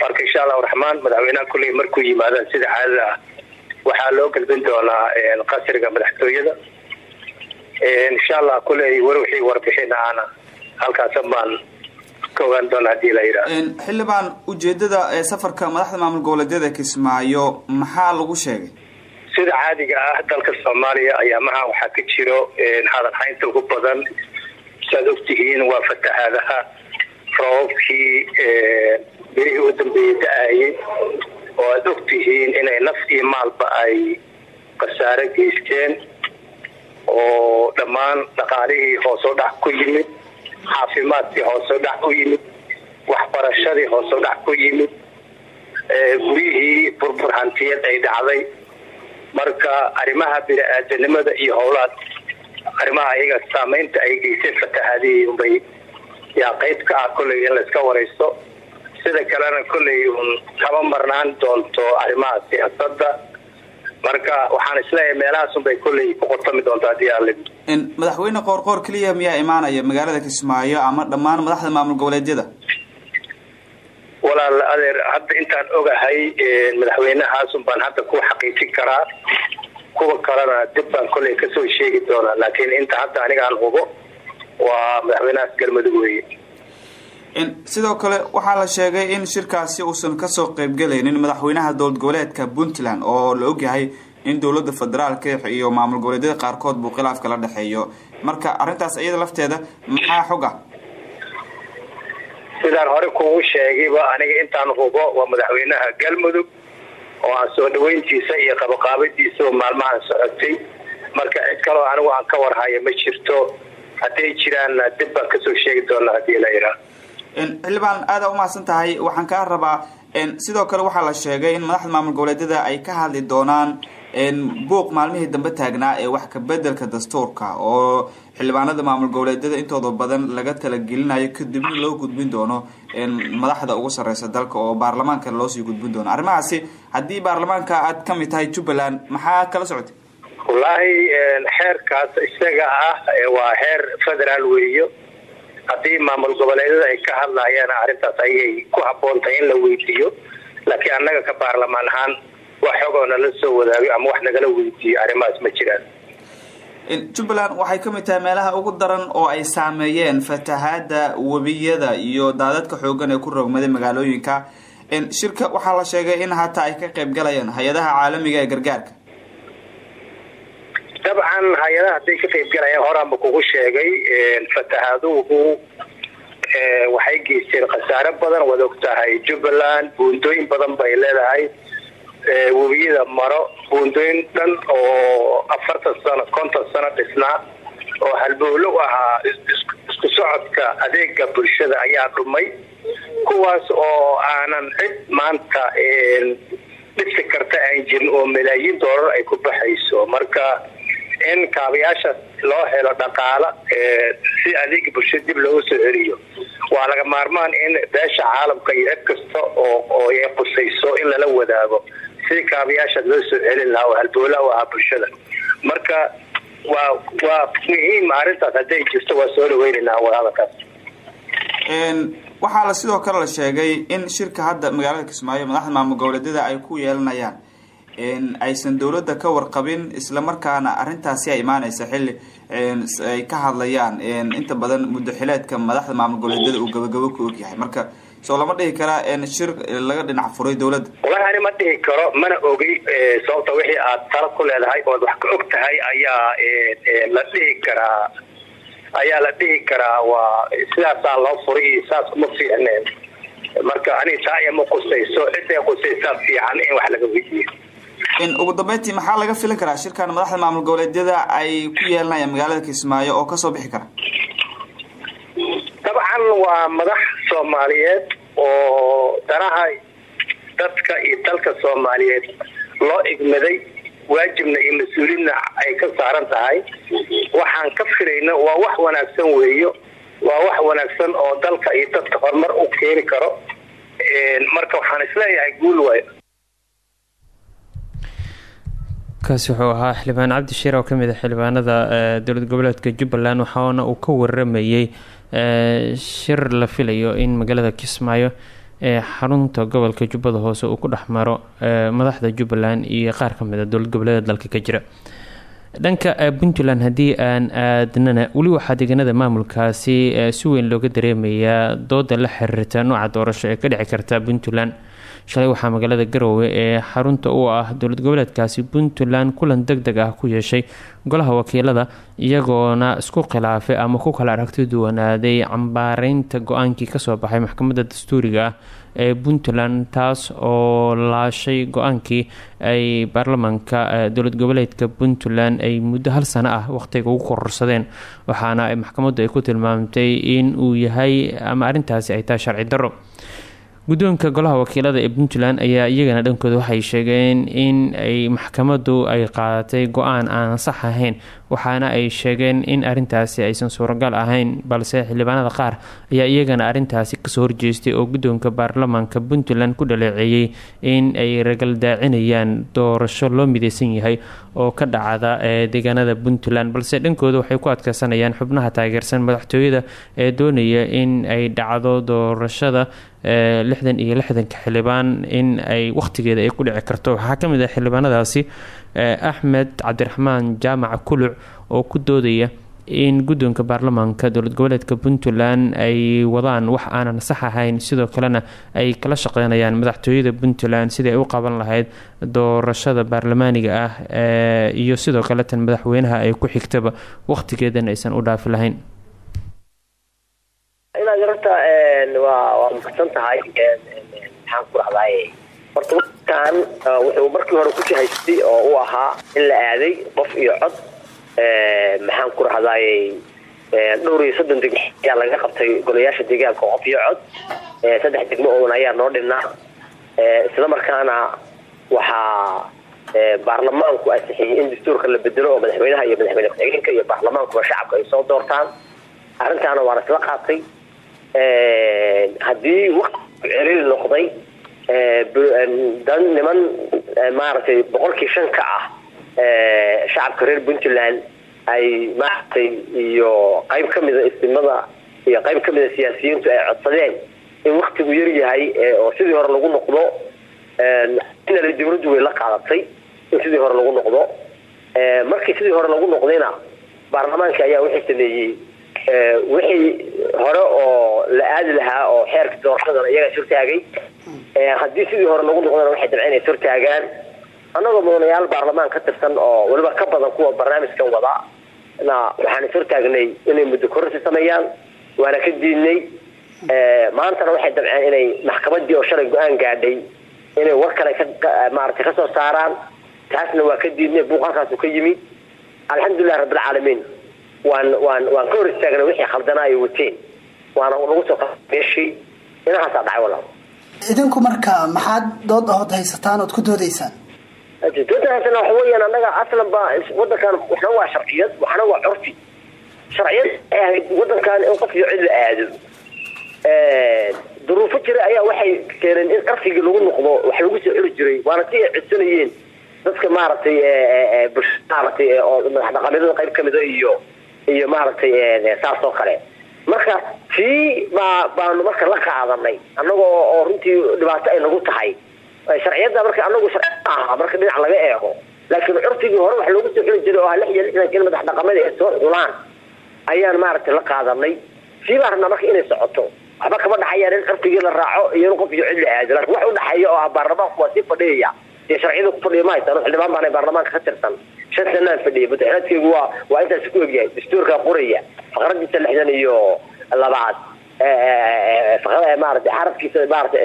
Marka insha allahu raxmaan madaxweynaha kulley markuu yimaadaan sida caadada ah. Waxaa loo galbin doonaa qasriga madaxtooyada. Insha allah kulley weli wixii warbixin ahana halkaasan baan ka ogaan doona haddii la yidhaah xildhibaan ujeedada ee safarka madaxda maamul goboleedyada kismaayo maxaa lagu sheegay? Sida caadiga ah dalka soomaaliya ayaamaha waxaa ka jiro hadalhaynta ugu badan. Siaad ogtihiin waa fatahaadaha roobabkii berihii u dambeeyey da'ayay. Oo aada ogtihiin inay naf iyo maalba ay khasaare geysteen. Oo dhammaan dhaqaalihii hoosoo dhac ku yimid caafimaadkii hoosoo dhac ku yimid waxbarashadii hoosoo dhac ku yimid guryihii burbur hantiyad ay dhacday. Marka arrimaha bini-aadanimada iyo howlaad arrimaha ayaga saameynta ay geysteen fatahaadihii unbay yaa qeyb ka ah kolley in layska waraysto sida kalena kolley un kama marnaan doonto arrimaha siyaasadda marka waxaan is leeyahay meelahaas unbay kolley ku qotami doonto haddii aala madaxweyne qoorqoor keliya miyaa imaanaya magaalada kismaayo ama dhammaan madaxda maamul goboleedyada? Walaal adeer hadda intaan ogahay madaxweynehaasun baan hadda ku xaqiijin karaa kuwa kalena dib baan kolley ka soo sheegi doonaa laakiin inta hadda anigaan hubo waa madaxweynahaas galmudug weeye sidoo kale waxaa la sheegay in shirkaasi uusan ka soo qeybgelaynin madaxweynaha dowlad goboleedka puntland oo la ogyahay in dowladda federaalka iyo maamul goboleedyada qaarkood buu khilaafka la dhexeeyo. Marka arrintaas iyada lafteeda maxaa xog ah sidaan hore kugu sheegayba aniga intaan hubo waa madaxweynaha galmudug oo aan soo dhaweyntiisa iyo qabaqaabadiisa maalmahan socotay. Marka cid kaloo anigu aan ka warhayo ma jirto. Hadday jiraanna dib baan ka soo sheegi doona haddii la yidhaah xildhibaan aada umahadsan tahay. Waxaan kaa rabaa sidoo kale waxaa la sheegay in madaxda maamul goboleedyada ay ka hadli doonaan buuq maalmihii dambe taagnaa ee wax kabedelka dastuurka oo xildhibaanada maamul goboleedyada intooda badan laga talagelinayo kadibna loo gudbin doono madaxda ugu sareysa dalka oo baarlamaanka loosii gudbin doono. Arrimahaasi haddii baarlamaanka aad ka mid tahay jubbaland maxaa kala socotay? Wallaahi xeerkaas isaga ah waa xeer federaal weeyo haddii maamul goboleedyada ay ka hadlayaan arrintaas ayay ku habboon tahay in la weydiiyo. Laakiin annaga ka baarlamaan ahaan wax xogoo nala soo wadaagay ama wax nagala weydiiyo arrimahaas ma jiraan. Jubbaland waxay ka mid tahay meelaha ugu daran oo ay saameeyeen fatahaada webiyada iyo daadadka xoogan ee ku rogmaday magaalooyinka. Shirka waxaa la sheegay in hataa ay ka qeyb galayaan hay'adaha caalamiga ee gargaarka dabcan hay'adaha hadday ka qeyb galayaan horaanba kugu sheegay fatahaaduhu waxay geysteen khasaare badan waad og tahay jubbaland buundooyin badan bay leedahay webiyada maro buundooyin dhan oo afartan sano konton sano dhisnaa oo halbowlo u ahaa isku socodka adeega bulshada ayaa dhumay kuwaas oo aanan cid maanta dhisi karta aan jirin oo malaayiin doolar ay ku baxayso. Marka in kaabayaashaas loo helo dhaqaala si adeega bulshada dib loogu soo celiyo. Waa laga maarmaan in beesha caalamka iyo cid kasta oo ay qusayso in lala wadaago. Si kaabayaashaas loo soo celin lahaa oo halbowla u ahaa bulshada. Marka waa waa muhiim arrintaas hadday jirto waa soo dhaweynaynaa wadahadalkaas waxaa la sidoo kale la sheegay in shirka hadda magaalada kismaayo madaxda maamul goboleedyada ay ku yeelanayaan aysan dowladda ka warqabin islamarkaana arrintaasi ay imaaneysa xilli ay ka hadlayaan inta badan muddaxileedka madaxda maamul goboleedyada uu gabagabo ku ogyahay. Marka soo lama dhihi karaa shir laga dhinac furay dowladda walahi ani ma dhihi karo mana ogey sababta wixii aad talo ku leedahay ood wax ka og tahay ayaa la dhihi karaa ayaa la dhihi karaa waa sidaasaa loo furay saas kuma fiicneen marka ani taa ima qusayso ciday qusaysaa fiican in wax laga weydiiyo ugu dambeyntii maxaa laga filan karaa? Shirkan madaxda maamul goboleedyada ay ku yeelanayaan magaalada kismaayo oo ka soo bixi kara. Dabcan waa madax soomaaliyeed oo danaha dadka iyo dalka soomaaliyeed loo igmaday waajibna iyo mas'uuliyadna ay ka saaran tahay. Waxaan ka filayna waa wax wanaagsan weeyo waa wax wanaagsan oo dalka iyo dadka horumar u keeni karo. Marka waxaan is leeyahay guul waayo kaasi wuxuu ahaa xildhibaan cabdi shiir oo ka mid ah xildhibaanada dowlad goboleedka jubbaland waxaana uu ka waramayey shir la filayo in magaalada kismaayo ee xarunta gobolka jubbada hoose uu ku dhex maro madaxda jubbaland iyo qaar ka mid a dowlad goboleeda dalka ka jira. Dhanka puntland haddii aan aadnana weli waxaa deegaanada maamulkaasi si weyn looga dareemayaa dooda la xiriirta nooca doorasho ee ka dhici karta puntland shalay waxaa magaalada garowe ee xarunta u ah dowlad goboleedkaasi puntland kulan deg deg ah ku yeeshay golaha wakiilada iyagoona isku khilaafay ama ku kala aragti duwanaaday cambaareynta go'aankii ka soo baxay maxkamadda dastuuriga ah ee puntland taas oo laashay go'aankii ay baarlamaanka dowlad goboleedka puntland ay muddo hal sano ah waqtiga ugu kororsadeen. Waxaana maxkamaddu ay ku tilmaamtay in uu yahay ama arrintaasi ay tahay sharci darro guddoonka golaha wakiilada ee puntland ayaa iyagana dhankooda waxay sheegeen in ay maxkamaddu ay qaadatay go'aan aan sax ahayn waxaana ay sheegeen in arintaasi aysan suuragal ahayn balse xildhibaanada qaar ayaa iyagana arintaasi ka soo horjeestay oo guddoonka baarlamaanka puntland ku dhaleeceeyey in ay ragaldaacinayaan doorasho loo mideysan yahay oo ka dhacda ee deegaanada puntland. Balse dhankooda waxay ku adkeysanayaan xubnaha taageersan madaxtooyada ee doonaya in ay dhacdo doorashada lixdan iyo lixdanka xildhibaan in ay waqtigeeda ay ku dhici karto. Waxaa ka mid ah xildhibaanadaasi axmed cabdiraxmaan jaamac kuluc oo ku doodaya in guddoonka baarlamaanka dowlad goboleedka puntland ay wadaan wax aanan sax ahayn. Sidoo kalena ay kala shaqeynayaan madaxtooyada puntland sidii ay u qaban lahayd doorashada baarlamaaniga ah iyo sidoo kale tan madaxweynaha ay ku xigtaba waqtigeedana aysan u dhaafi lahayn. Inaad yarta waa waa mahadsan tahay maxaan ku dhahdaay horta wakan wuxuu markii hore ku jihaystay oo u ahaa in la aaday qof iyo cod. Maxaan ku dhahdaay dhowr iyo soddon degmo ayaa laga qabtay golayaasha deegaanka qof iyo cod. Saddex degmo oon ayaa noo dhinnaa isla markaana waxaa baarlamaanku ansixiyey in dastuurka la bedelo oo madaxweynaha iyo madaxweyne ku-xigeenka iyo baarlamaankuba shacabka ay soo doortaan. Arrintaana waa la isla qaatay. Haddii waqti celil noqday dan niman maaragtay boqolkii shan ka ah shacabka reer puntland ay maaragtay iyo qayb ka mida istimada iyo qayb ka mida siyaasiyiintu ay codsadeen in waktigu yar yahay oo sidii hore lagu noqdo dawladdu way la qaadatay in sidii hore lagu noqdo. Markii sidii hore lagu noqdayna baarlamaanka ayaa wuxuu sameeyey. Wixii hore oo la aadi lahaa oo xeerka doorashadana iyagaa surtaagay haddii sidii hore lagu noqdana waxay dabceen ay surtaagaan annagoo mudanayaal baarlamaan ka tirsan oo weliba ka badan kuwa barnaamijkan wada na waxaan surtaagnay inay muddo kororsi sameeyaan waana ka diidnay. Maantana waxay dabceen inay maxkamadii oo shalay go'aan gaadhay inay war kale maaragtay ka soo saaraan. Taasna waa ka diidnay buuq halkaasu ka yimid. Alxamdulilahi rabbilcaalamiin waan waan waan ka hor istaagnay wixii khaldanaa ay wateen. Waana lagu soo meeshii inahaasaa dhacay walaal idinku marka maxaad dood ahood haysataan ood ku doodaysaan doodahaasna waxa weeyaan annaga aslan baa wadankan waxna waa sharciyad waxna waa curfi sharciyad ay wadankan in qof iyo cid la aado. Duruufo jira ayaa waxay keeneen in qarfigii lagu noqdo wax lagu soo celi jiray waana si ay codsanayeen dadka maaragtay maaragtay oo madax dhaqameedada qayb kamida iyo iyo maaragtay saas oo kale marka tii baa baanu marka la qaadanay annagoo oo runtii dhibaato ay nagu tahay. Sharciyadda marka anagu sharci marka dhinac laga eego. Laakiin curfigii hore wax loogu soo xuli jiray oo lix iyo lixdankii madax dhaqameed ay soo xulaan ayaan maaragtay la qaadanay. Sii baan rabnaa marka inay socoto. Waxba kama dhaxayaan in curfigii la raaco iyo in qof iyo cid la aado laakiin wax u dhaxeeya oo ah baarlamaanku waa sii fadhiyaya iyo sharciyada ku fadhiya ma haytaan xildhibaan baana baarlamaanka ka tirsan shan sanaan fadhiyay madaxweynadkeygu waa waa intaas ku egyahay dastuurka qoraya faqradiisa lixdan iyo labaad maarata xarafkiisa maarata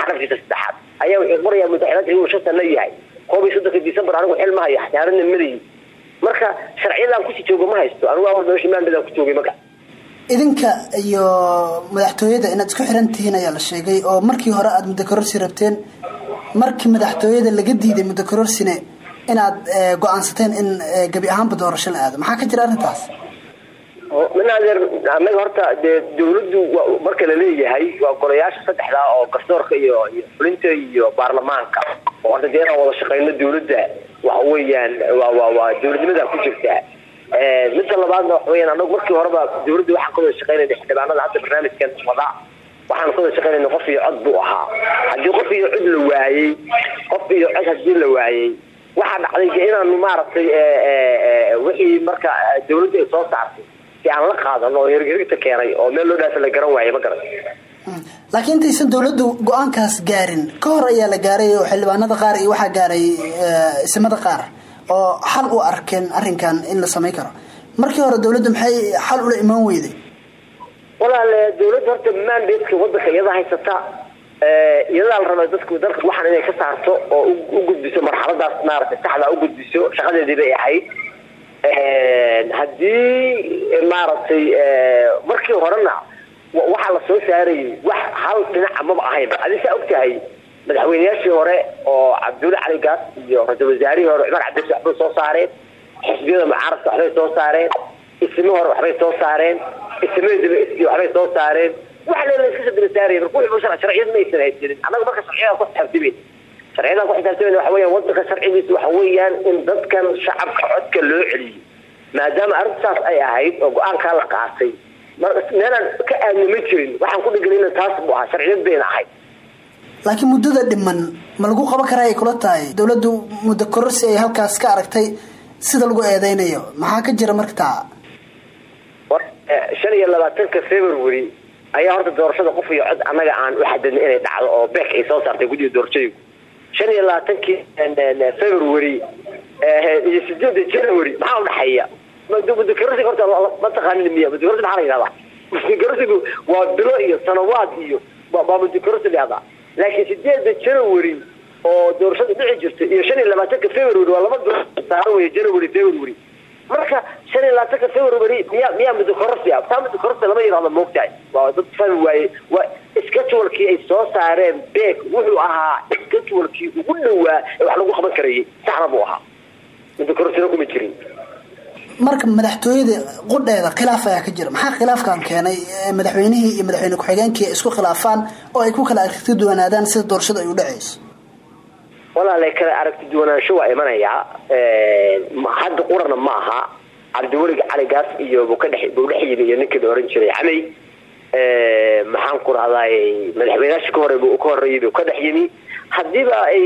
xarafkiisa saddexaad. Ayaa wuxuu qorayaa madaxweynadkeygu uu shan sano yahay. Koob iyo soddonka december anigu xil ma hayo xasaarana madayi marka sharciyadan ku sii joogo ma haysto. Anigu awal meesha maandadaan ku joogay maka idinka iyo madaxtooyada inaad isku xiran tihiin ayaa la sheegay oo markii hore aada muddo kororsi rabteen markii madaxtooyada laga diiday muddo kororsine inaad go'aansateen in gebi ahaanba doorasho la aado maxaa ka jira arrintaas? Minaadeer annaga horta dee dawladdu marka la leeyahay waa golayaasha saddexdaa oo garsoorka iyo fulinta iyo baarlamaanka. Oo horta dee inaan wada shaqeyno dawladda waxa weeyaan waa waa waa dawladnimadaa ku jirta. Midda labaadna waxa weyaan anagu markii horeba dawladda waxaan ka wada shaqeynayna xildhibaanada hadda barnaamijkan wada waxaan ka wada shaqeynayna qof iyo cod buu ahaa. Haddii qof iyo cod la waayey qof iyo cod haddii la waayey waxaa dhacday inaanu maaragtay wixii marka dawladda ay soo saartay si aan la qaadan oo hirgirigta keenay oo meel loo dhaafa la garan waayay ma garan. Laakiin intaysan dawladdu go'aankaas gaarin ka hor ayaa la gaaray oo xildhibaanada qaar iyo waxaa gaaray isimada qaar oo xal u arkeen arrinkan in la samayn karo. Markii hore dawladdu maxay xal ula imaan weyday? Walaal dawladda horta mandatka wadanka iyada haysata iyadaa la rabaa dadku dalka waxaan inay ka saarto oo u gudbiso marxaladaas maaragtay saxda u gudbiso shaqadeedii bay ahayd. Haddii maaragtay markii horena waxaa la soo saarayay wax hal dhinaca maba ahaynba adi saa og tahay madaxweyneyaashii hore oo cabdulle cali gaas iyo ra'isul wasaarihii hore cumar cabdisi waxbay soo saareen. Xisbiyada mucaaradka waxbay soo saareen. Ismi hore waxbay soo saareen. Ismada daba iski waxbay soo saareen wax lela iska sadaba saaraya marka wuxuu sharciyad ma aysan haysanin annaga marka sharciyadan ku xisaabtamayna sharciyadan ku xisaabtamayna waxa weeyaan wadanka sharcigiisa waxa weeyaan in dadkan shacabka codka loo celiyo maadaama arrintaas ay ahayd oo go'aankaa la qaatay meelaan ka aadnima jirin waxaan ku dhiganayna taas buu ahaa sharciyad bayna ahayd laakiin muddada dhiman ma lagu qaban karaa ay kula tahay dawladdu muddo kororsi ay halkaas ka aragtay sida lagu eedeynayo maxaa ka jira markaa shan iyo labaatanka february ayaa horta doorashada qof iyo cod annaga aan u xadadna inay dhacdo oo beek ay soo saartay guddiga doorashooyinku shan iyo labaatankii february iyo sideeda january maxaa udhaxeeya mudakarasiga horta ma taqaanin miya mudakarasi maxaa la yidhahdaa? Mudakarasigu waa bilo iyo sanawaad iyo baa mudakarasi laakiin sideeda january oo doorashada dhici jirta iyo shan iyo labaatanka february waa laba bilo saaro wey january february marka shan iyo labaatanka february miya miyaa mudakarasi ah taa mudakarasi lama yidhahdo moogtahay waa dad fahmi waaye waa schedulekii ay soo saareen beek wuxuu ahaa schedulekii ugu dhawaa ee wax lagu qaban karayay saxna buu ahaa. Mudakarasina kuma jirin. Marka madaxtooyada qudheeda khilaaf ayaa ka jira. Maxaa khilaafkan keenay? Madaxweynihii iyo madaxweyne ku-xigeenkii isku khilaafaan oo ay ku kala aragti duwanaadaan sida doorashada ay u dhacayso walaalay kala aragti duwanaansho waa imanayaa hadda qurana ma aha cabdiweliga caligaas iyo buu ka dhex buu dhex yimi iyo ninkii la oran jiray. Camey maxaan ku rahdaay madaxweynayaasha ka hore ka horeeyay buu ka dhex yimi. Hadiiba ay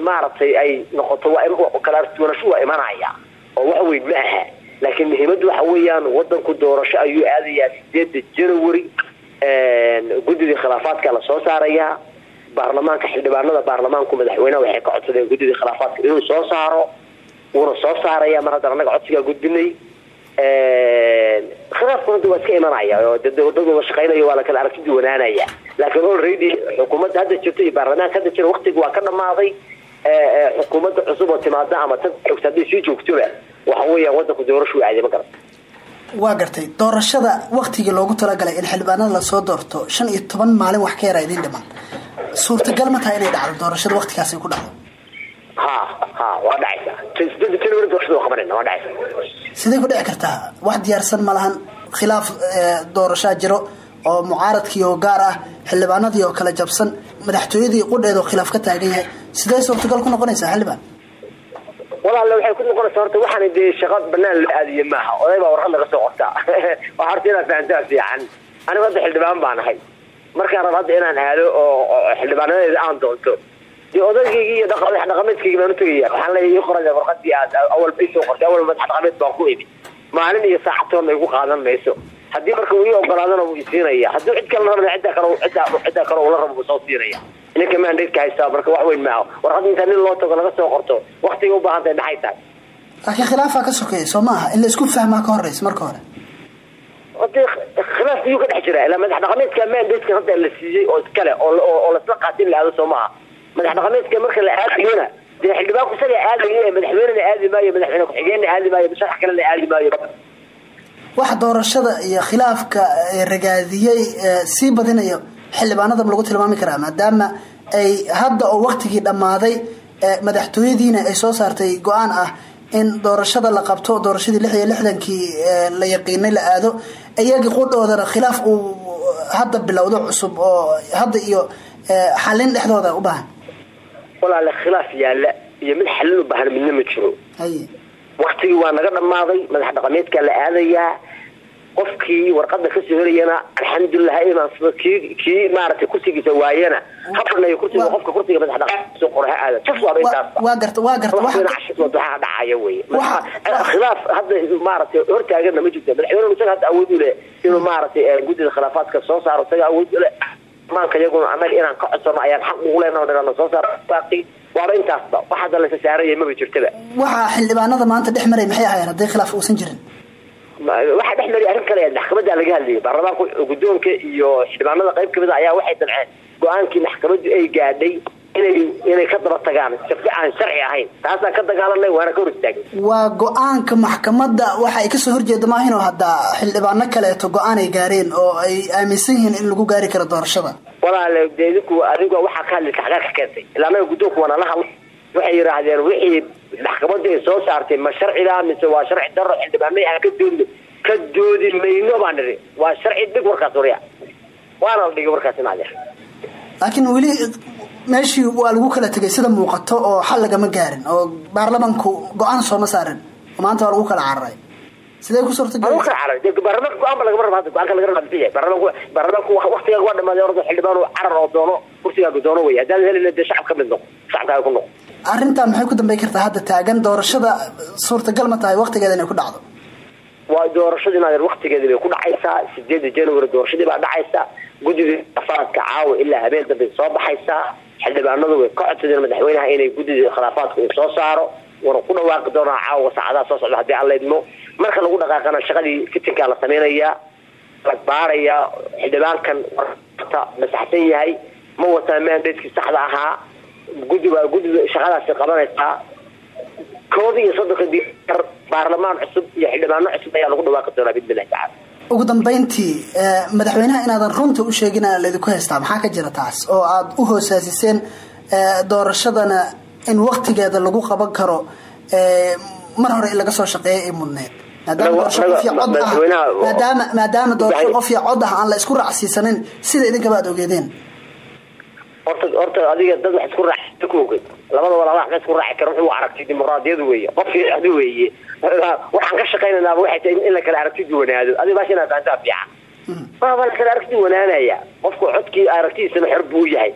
maaragtay ay noqoto kala aragti waa imanaya oo wax weyn ma aha. Laakiin muhiimaddu waxa weeyaan wadanku doorasho ayuu aadayaa sideeda january guddidii khilaafaadka la soo saarayaa baarlamaanka xildhibaanada baarlamaanku madaxweyneha waxay ka codsadeen guddidii khilaafaadka inuu soo saaro wuuna soo saaraya mar haddana annaga codsigaa gudbinay khilaafkuna waa iska imanaya oo dad wada shaqeynayo waa la kala aragti duwanaanaya laakiin already xukuumadda hadda jirta iyo baarlamaanka hadda jira waktiga waa ka dhamaaday xukuumadda cusub oo timaada ama tan joogta hadday sii joogtoba waxa weeyaan wadanku doorashu aaday ma waa gartay doorashada waktigii loogu talagalay in xildhibaanada la soo doorto shan iyo toban maalin wax ka yara idiin dhiman. Suurtagal ma tahay inay dhacdo doorashada waktigaas ku dhacdo. Sidee ku dhici kartaa? Wax diyaarsan ma lahan khilaaf doorashaa jiro oo mucaaradkii oo gaar ah xildhibaanadii oo kala jabsan madaxtooyadii qudheeda oo khilaaf ka taagan yahay. Sidee suurtagal ku noqonaysaa xildhibaan walaale waxay ku noqonaysaa horta waxaan dee shaqa banaan loo aadiye maaha. Oday baa warqad laga soo qortaa. Waa horta inaad fahantaa fiican. Anigu hadda xildhibaan baan ahay. Markaan rab hadda inaan aado oo xildhibaanadeeda aan doonto. Dee odaygaygii iyo madax dhaqameedkaygii baan utagaya waxaan leeyahay ii qoraya warqadii aad awalba isoo qortay awal madax dhaqameed baan ku imi maalin iyo saacatoonna igu qaadan mayso haddii marka uu ii ogolaadana wuu isiinaya haddii cid kale rabna cidda kale cidda kale uu la rabo soo siinaya ninka mandatka haystaa marka wax weyn maaha warqad inta nin loo tago laga soo qorto waktiga u baahan tahay maxay tahay? Laakiin khilaafaa ka sokeeya soo ma aha. In la isku fahmaa ka horeysa marka hore. Hadii khilaaf iyuu ka dhex jira ilaa madax dhaqameedka mandatekan hadda la siiyey oo iskale oo lasla qaatay in la aado soo maaha madax dhaqameedka marka la aadayona dee xildhibaanku isaga aadayo ee madaxweynena aadi maayo madaxweyne ku-xigeenna aadi maayo sharax kalena aadi maayo waxa doorashada iyo khilaafka ragaadiyey sii badinayo xildhibaanada ma lagu tilmaami karaa maadaama ay hadda oo waktigii dhammaaday madaxtooyadiina ay soo saartay go'aan ah in doorashada la qabto doorashadii lix iyo lixdankii la yaqiinay la aado iyagii qudhoodana khilaaf uu hadda bilowdo cusub oo hadda iyo xalin dhexdooda u baahan. Walaale khilaaf yaalla iyo mid xalin u baahan midna ma jiro waktigii waa naga dhammaaday madax dhaqameedkaa la aadayaa qofkii warqada ka soo helayana alxamdulilah kii kii maaragtay kursigiisa waayana. Ha fadhiyo kursiga qofka kursiga madax dhaqameed soo qora ha aada jaf waaba intaas waa garta waa garta waxaa dhacaya Marka, khilaaf hadda maaragtay hortaagana ma jirto. Madaxweynuhu isaga hadda awood u leh inuu maaragtay eh, guddida khilaafaadka soo saaro. Isaga awood u leh maanka iyaguna annaga inaan ka codsano ayaan xaq ugu leenaho dhirana soo saaro. Baaqi waaba intaasba wax hadda laysa saaraya maba jirtaba. Waxa xildhibaanada maanta dhex maray maxay ahaayeen haddii khilaaf uusan jirin? Waxaa dhex mariyay arrin kale maxkamadda laga hadlayay baarlamaanka guddoonka iyo xildhibaanada qayb ka mid a ayaa waxay danceen. Go'aankii maxkamaddu ay gaadhay inay inay ka daba tagaan. Shaqo aan sharci ahayn. Taasaan ka dagaalanay waana ka hor istaagnay waa go'aanka maxkamadda. Waxa ay ka soo horjeeda maahin oo hadda xildhibaano kaleeto go'aan ay gaareen oo ay aaminsan yihiin in lagu gaari karo doorashada. Walaale dee idinku adigu waxaa ka hadlaysa xagaar ka keentay. Ilaa anaga guddoonku waana la hadlay waxay yidhaahdeen wixii maxkamadda ay soo saartay ma sharciga mise waa sharci daro xildhibaanay aan ka doodno ka doodi mayno baan nidhi waa sharci dhig warkaas warya waana la dhigay warkaas inadeer laakiin weli meeshii waa lagu kala tegay sida muuqato oo xal lagama gaarin oo baarlamanku go'aan sooma saarin oo maanta waa lagu kala cararay sidee ku suurta dee baarlamaanka go'aanba lagama rabo hadda go'aanka laga rabo muxuu yahay baarlamaanku baarlamaanku wa- waqtigaa waa dhamaaday orda xildhibaan uu carar oo doono kursigaaga doono wey haddaan helina dee shacab ka mid noqo shacabkaaga ku noqo. Arrintan maxay ku dambeyn kartaa hadda taagan? Doorashada suurtagal ma tahay waqtigeeda inay ku dhacdo. Waa doorashadii inaad waqtigeedii bay ku dhacaysaa. Sideeda january doorashadii baa dhacaysa guddiga khilaafaadka caawa ilaa habeen dambe soo baxaysaa. Xildhibaanadu way ka codsadeen madaxweynaha inay guddida khilaafaadka soo saaro. Wana ku dhawaaqi doonaa caawa saacadaha soo socda haddii alla idmo. Marka lagu dhaqaaqana shaqadii fitinkaa la samaynayaa la baarayaa xildhibaankan warta masaxsan yahay ma wataa mandatekii saxda ahaa. Guddi waa guddida shaqadaasi qabanaysaa. Koob iyo soddonka baarlamaan cusub iyo xildhibaano cusub ayaa lagu dhawaaqi doonaa biidnillahi tacala ugu dambeyntii ee, madaxweynaha inaadan runta u sheegin laydinku haystaa maxaa ka jira taas? Oo aad u hoosaasiseen ee, doorashadana in waqtigeeda lagu qaban karo ee, mar hore in laga soo shaqeeya ay mudneed maadaama Anaga- doorasho qof iyo cod ah maadaama doorasho qof cod ah aan la isku raacsiisanin sida idinkaba aad ogeedeen labada walaalaha wax isku raaci karo wuxuu aragti dimuqraadiyadu weeye qof iyo adi weeye. Waxaan ka shaqaynaynaaba waxay tahay in la kala aragti duwanaado adiga baasha inaad fahantaa fiican. Waaba la kala aragti duwanaanaya qofku codkii aragtidiisana xor buu yahay.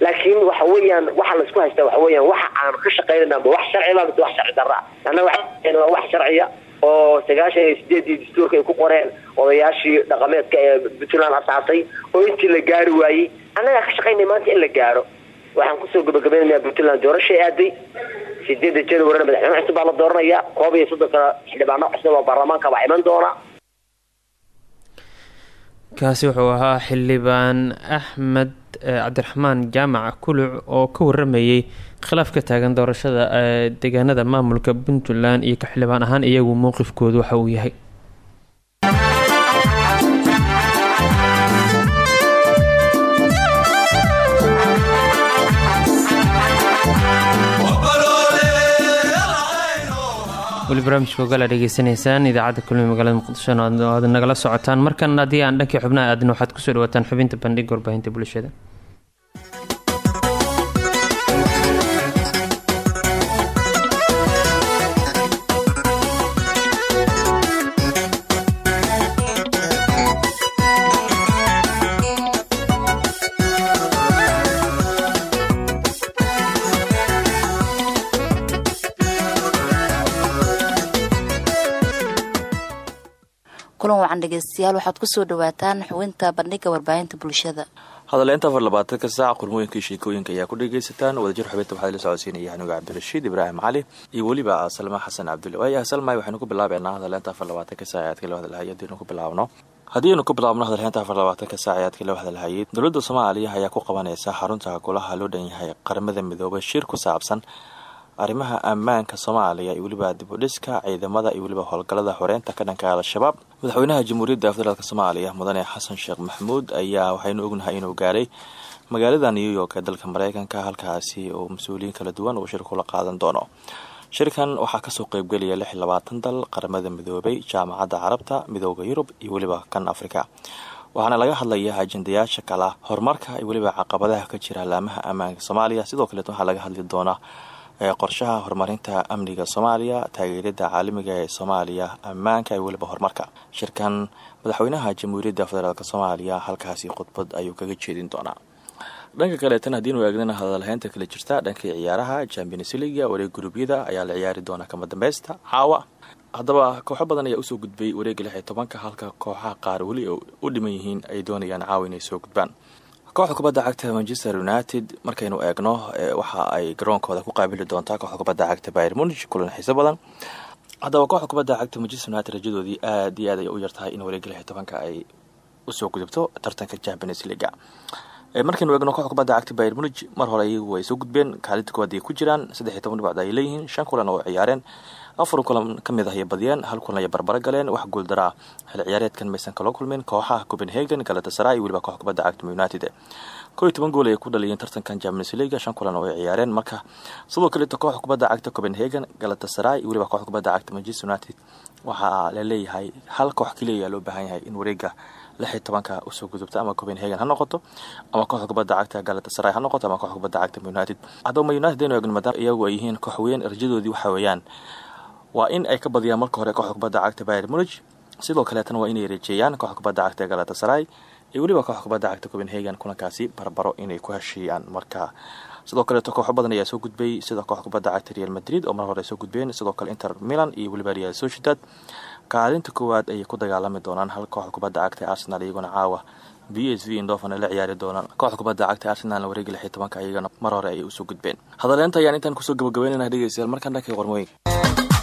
Laakiin waxa weeyaan waxa la isku haystaa waxa weeyaan waxa aan ka shaqaynayna ma wax sharci ba mise wax sharci darra. Annaga waxa waa wax sharciya oo sagaashan iyo sideedii dastuurka ay ku qoreen odayaashii dhaqameedka ee puntland asaasay oo intii la gaari waayey. Annagaa ka shaqaynay maanta in la gaaro waxaan ku soo gabagabaynayaa puntland doorashay aaday. Sideeda januarina madaxweyne cusub la dooranaya koob iyo soddonka xildhibaano cusub oo baarlamaanka baa iman doona. Kaasi wuxuu ahaa xildhibaan axmed eh, cabdiraxmaan jaamac kuluc oo ka waramayey khilaaf ka taagan doorashada eh, deegaanada maamulka puntland iyo ka xildhibaan ahaan iyagu mowqifkoodu waxa uu yahay weli barnaamijka ogala dhegeysanaysaan idaacadda kulmi magaalada muqdisho aad nagala socotaan. Markan haddii aan dhankii xubnaha aadna waxaad ku soo dhawaataan xubinta bandhiga warbaahinta bulshada wacan dhegeystayaal waxaad ku soo dhawaataan xubinta bandhiga warbaahinta bulshada. Hadaleynta afar labaatanka saac qormooyinka sheekooyinka ayaa ku dhegeysataan. Wadajir xubinta waxaa la socodsiinaya anigo cabdirashiid ibraahim cali iyo weliba salma xasan cabdulle waaya salmay waxaynu ku bilaabeynaa hadaleynta afar labaatanka saac ayaadka loo hadalhayay haddiinu ku bilaabno. Haddiinu ku bilaabno hadalheynta afar labaatanka saac ayaadka loo hadalhayay dowladda soomaaliya ayaa ku qabanaysa xarunta golaha loo dhan yahay qaramada midoobay shir ku saabsan arrimaha ammaanka soomaaliya iyo weliba dibudhiska ciidamada iyo weliba howlgallada xoreynta ka dhanka al-shabaab madaxweynaha jamhuuriyadda federaalk soomaaliya mudane xasan sheekh maxamuud ayaa waxaynu ognahay inuu gaaray magaalada new york ee dalka mareykanka halkaasi oo mas'uuliyiin kala duwan uu shir kula qaadan doono. Shirkan waxaa ka soo qeybgelaya lix labaatan dal qaramada midoobay jaamacadda carabta midooda yurub iyo weliba kan afrika. Waxaana laga hadlayaa ajendayaasha kala horumarka iyo weliba caqabadaha ka jira laamaha ammaanka soomaaliya. Sidoo kaleet waxaa laga hadli doonaa qorshaha horumarinta amniga soomaaliya taageerada caalamiga ee soomaaliya ammaanka iyo weliba horumarka. Shirkan madaxweynaha jamhuuriyadda federaalk soomaaliya halkaasi khudbad ayuu kaga jeedin doonaa. Dhanka kaleetana haddiinu eegnana hadalheynta kala jirta dhankii ciyaaraha champions leaga wareeg guruubyada ayaa la ciyaari doonaa kama dambeysta caawa haddaba kooxo badan ayaa u soo gudbay wareega lix iyo tobanka halka kooxaha qaar weli u dhiman yihiin ay doonayaan caawa inay soo gudbaan kooxda kubadda cagta manchester united markaynu eegno waxa ay garoonkooda ku qaabili doontaa kooxda kubadda cagta byr munich kulan xiiso badan. Haddaba kooxda kubadda cagta manchester united rajadoodii aada iyo aad ay u yartahay in wareega lix tobanka ay u soo gudubto tartanka champions leaga markaynu eegno kooxda kubadda cagta byr munich mar hore iyagu ay soo gudbeen kaalinta koowaad ay ku jiraan saddex iyo toban dhibacd ay leeyihiin shan kulan oo ciyaareen afar kulan ka mid ah ay badiyeen hal kulan ay barbaro galeen wax guuldaraa xil ciyaareedkan maysan kala kulmin kooxaha copenhagen galatasaray weliba koox kubadda cagta united. Koo iyo gool ay ku dhaliyeen tartankan champions leaga shan kulan oo ay ciyaareen. Marka sidoo kaleeto kooxda kubadda cagta copenhagen galatasaray iyo weliba kubadda cagta manchester united. Waxaa la leeyahay hal koox keliya loo baahan yahay in wareega lix iyo tobanka u soo gudubta ama copenhagen ha noqoto ama kooxda kubadda cagta galatasaray ha noqoto ama kooxda kubadda cagta united. Haddaba ma united aynu eegno maadaama iyagu ay koox weyn rajadoodii waxa weeyaan waa in ay ka badiyaan marka hore kooxda kubadda cagta byr munich. Sidoo kaleetana waa inay reejeeyaan kooxda kubadda cagta galatasaray. Iyo weliba kooxda kubadda cagta copenhagen kulankaasi barbaro inay ku heshiiyaan marka. Sidoo kaleeto kooxo badan ayaa soo gudbay sida kooxda kubadda cagta real madrid oo mar hore ay soo gudbeen. Sidoo kale inter milan iyo weliba real sociedad. Kaalinta koowaad ayay ku dagaalami doonaan hal kooxda kubadda cagta arsenal iyaguna caawa. B s v ay la ciyaari doonaan kooxda kubadda cagta arsenalna wareegi lix iyo tobanka mar hore ayay u soo gudbeen. Hadaleynta ayaan intaan ku soo gabagabeynana dhegeystayaal markaan dhankii qormooyinka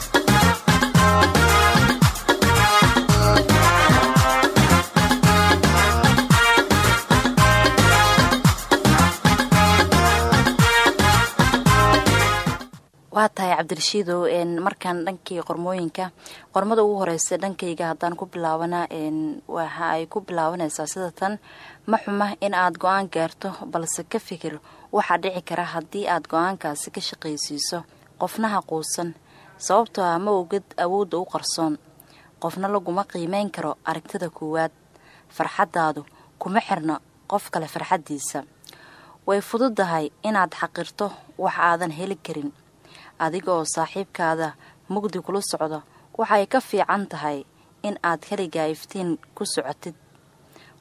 waa tahay cabdirashiidow markaan dhankii qormooyinka qormada ugu horeysa dhankayga haddaan ku bilaabana waxa ay ku bilaabanaysaa sida tan ma xuma in aad go'aan gaarto balse ka fikir waxaa dhici kara haddii aad go'aankaasi ka shaqaysiiso qofnaha quusan sababtoo ah ma ogad awoodda u qarsoon qofna laguma qiimeyn karo aragtida koowaad farxaddaadu kuma xirna qof kale farxaddiisa. Way fududahay inaad xaqirto wax aadan heli karin adiga oo saaxiibkaada mugdi kula socdo waxay ka fiican tahay in aad keligaa iftiin ku socotid.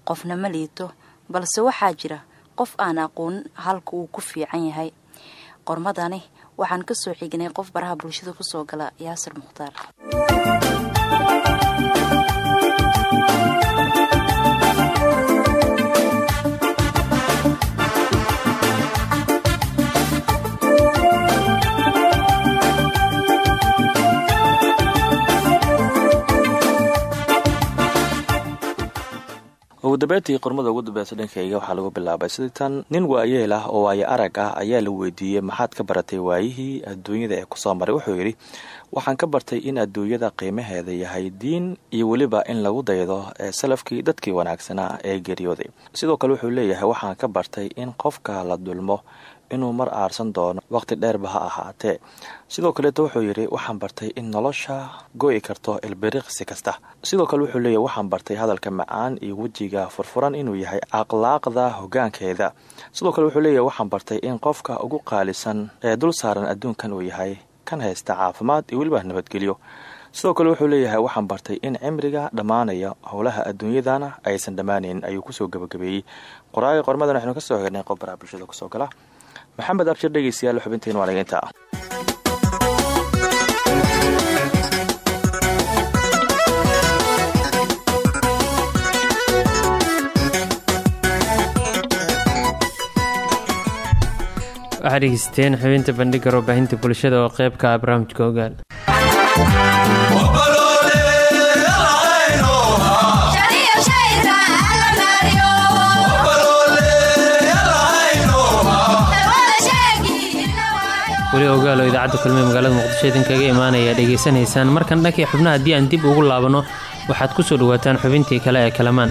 Qofna ma liito balse waxaa jira qof aan aqoonin halka uu ku fiican yahay. Qormadani waxaan ka soo xignay qof baraha bulshada ku soo gala yaasir mukhtaar ugu dambeyntii qormada ugu dambeysa dhankayga waxaa lagu bilaabay sidii tan nin waayeel ah oo waayo arag ah ayaa la weydiiyey maxaad ka baratay waayihii adduunyada ee ku soo maray? Wuxuu yidhi waxaan ka bartay in adduunyada qiimaheeda yahay diin iyo weliba in lagu daydo ee salafkii dadkii wanaagsanaa ee geeriyooday. Sidoo kale wuxuu leeyahay waxaan ka bartay in qofka la dulmo inuu mar aarsan doono waqti dheerba ha ahaatee. Sidoo kaleeto wuxuu yidhi waxaan bartay in nolosha go'i karto ilbiriqsi kasta. Sidoo kale wuxuu leeyahy waxaan bartay hadalka macaan iyo wejiga furfuran inuu yahay akhlaaqda hogaankeeda sidoo kale wuxuu leeyahy waxaan bartay in qofka ugu qaalisan ee dul saaran adduunkan uu yahay kan haysta caafimaad iyo weliba nabadgelyo. Sidoo kale wuxuu leeyahay waxaan bartay in cimriga dhammaanaya howlaha adduunyadana aysan dhammaanayn ayuu ku soo gabagabeeyey. Qoraaga qormadan waxaynu ka soo hegnay qof baraha bulshada ku soo gala maxamed abshir dhegeystayaal xubintiin waa naga intaa. Waxaad dhegeysteen xubinta bandhigga warbaahinta bulshada oo qeybka ah barnaamijka ogaal. Weli ogaal oo idaacadda kulmiye magaalada muqdisho idinkaga imaanaya dhegeysanaysaan. Markan dhankii xubnaha haddii aan dib ugu laabanno waxaad ku soo dhawaataan xubintii kale ee kalamaan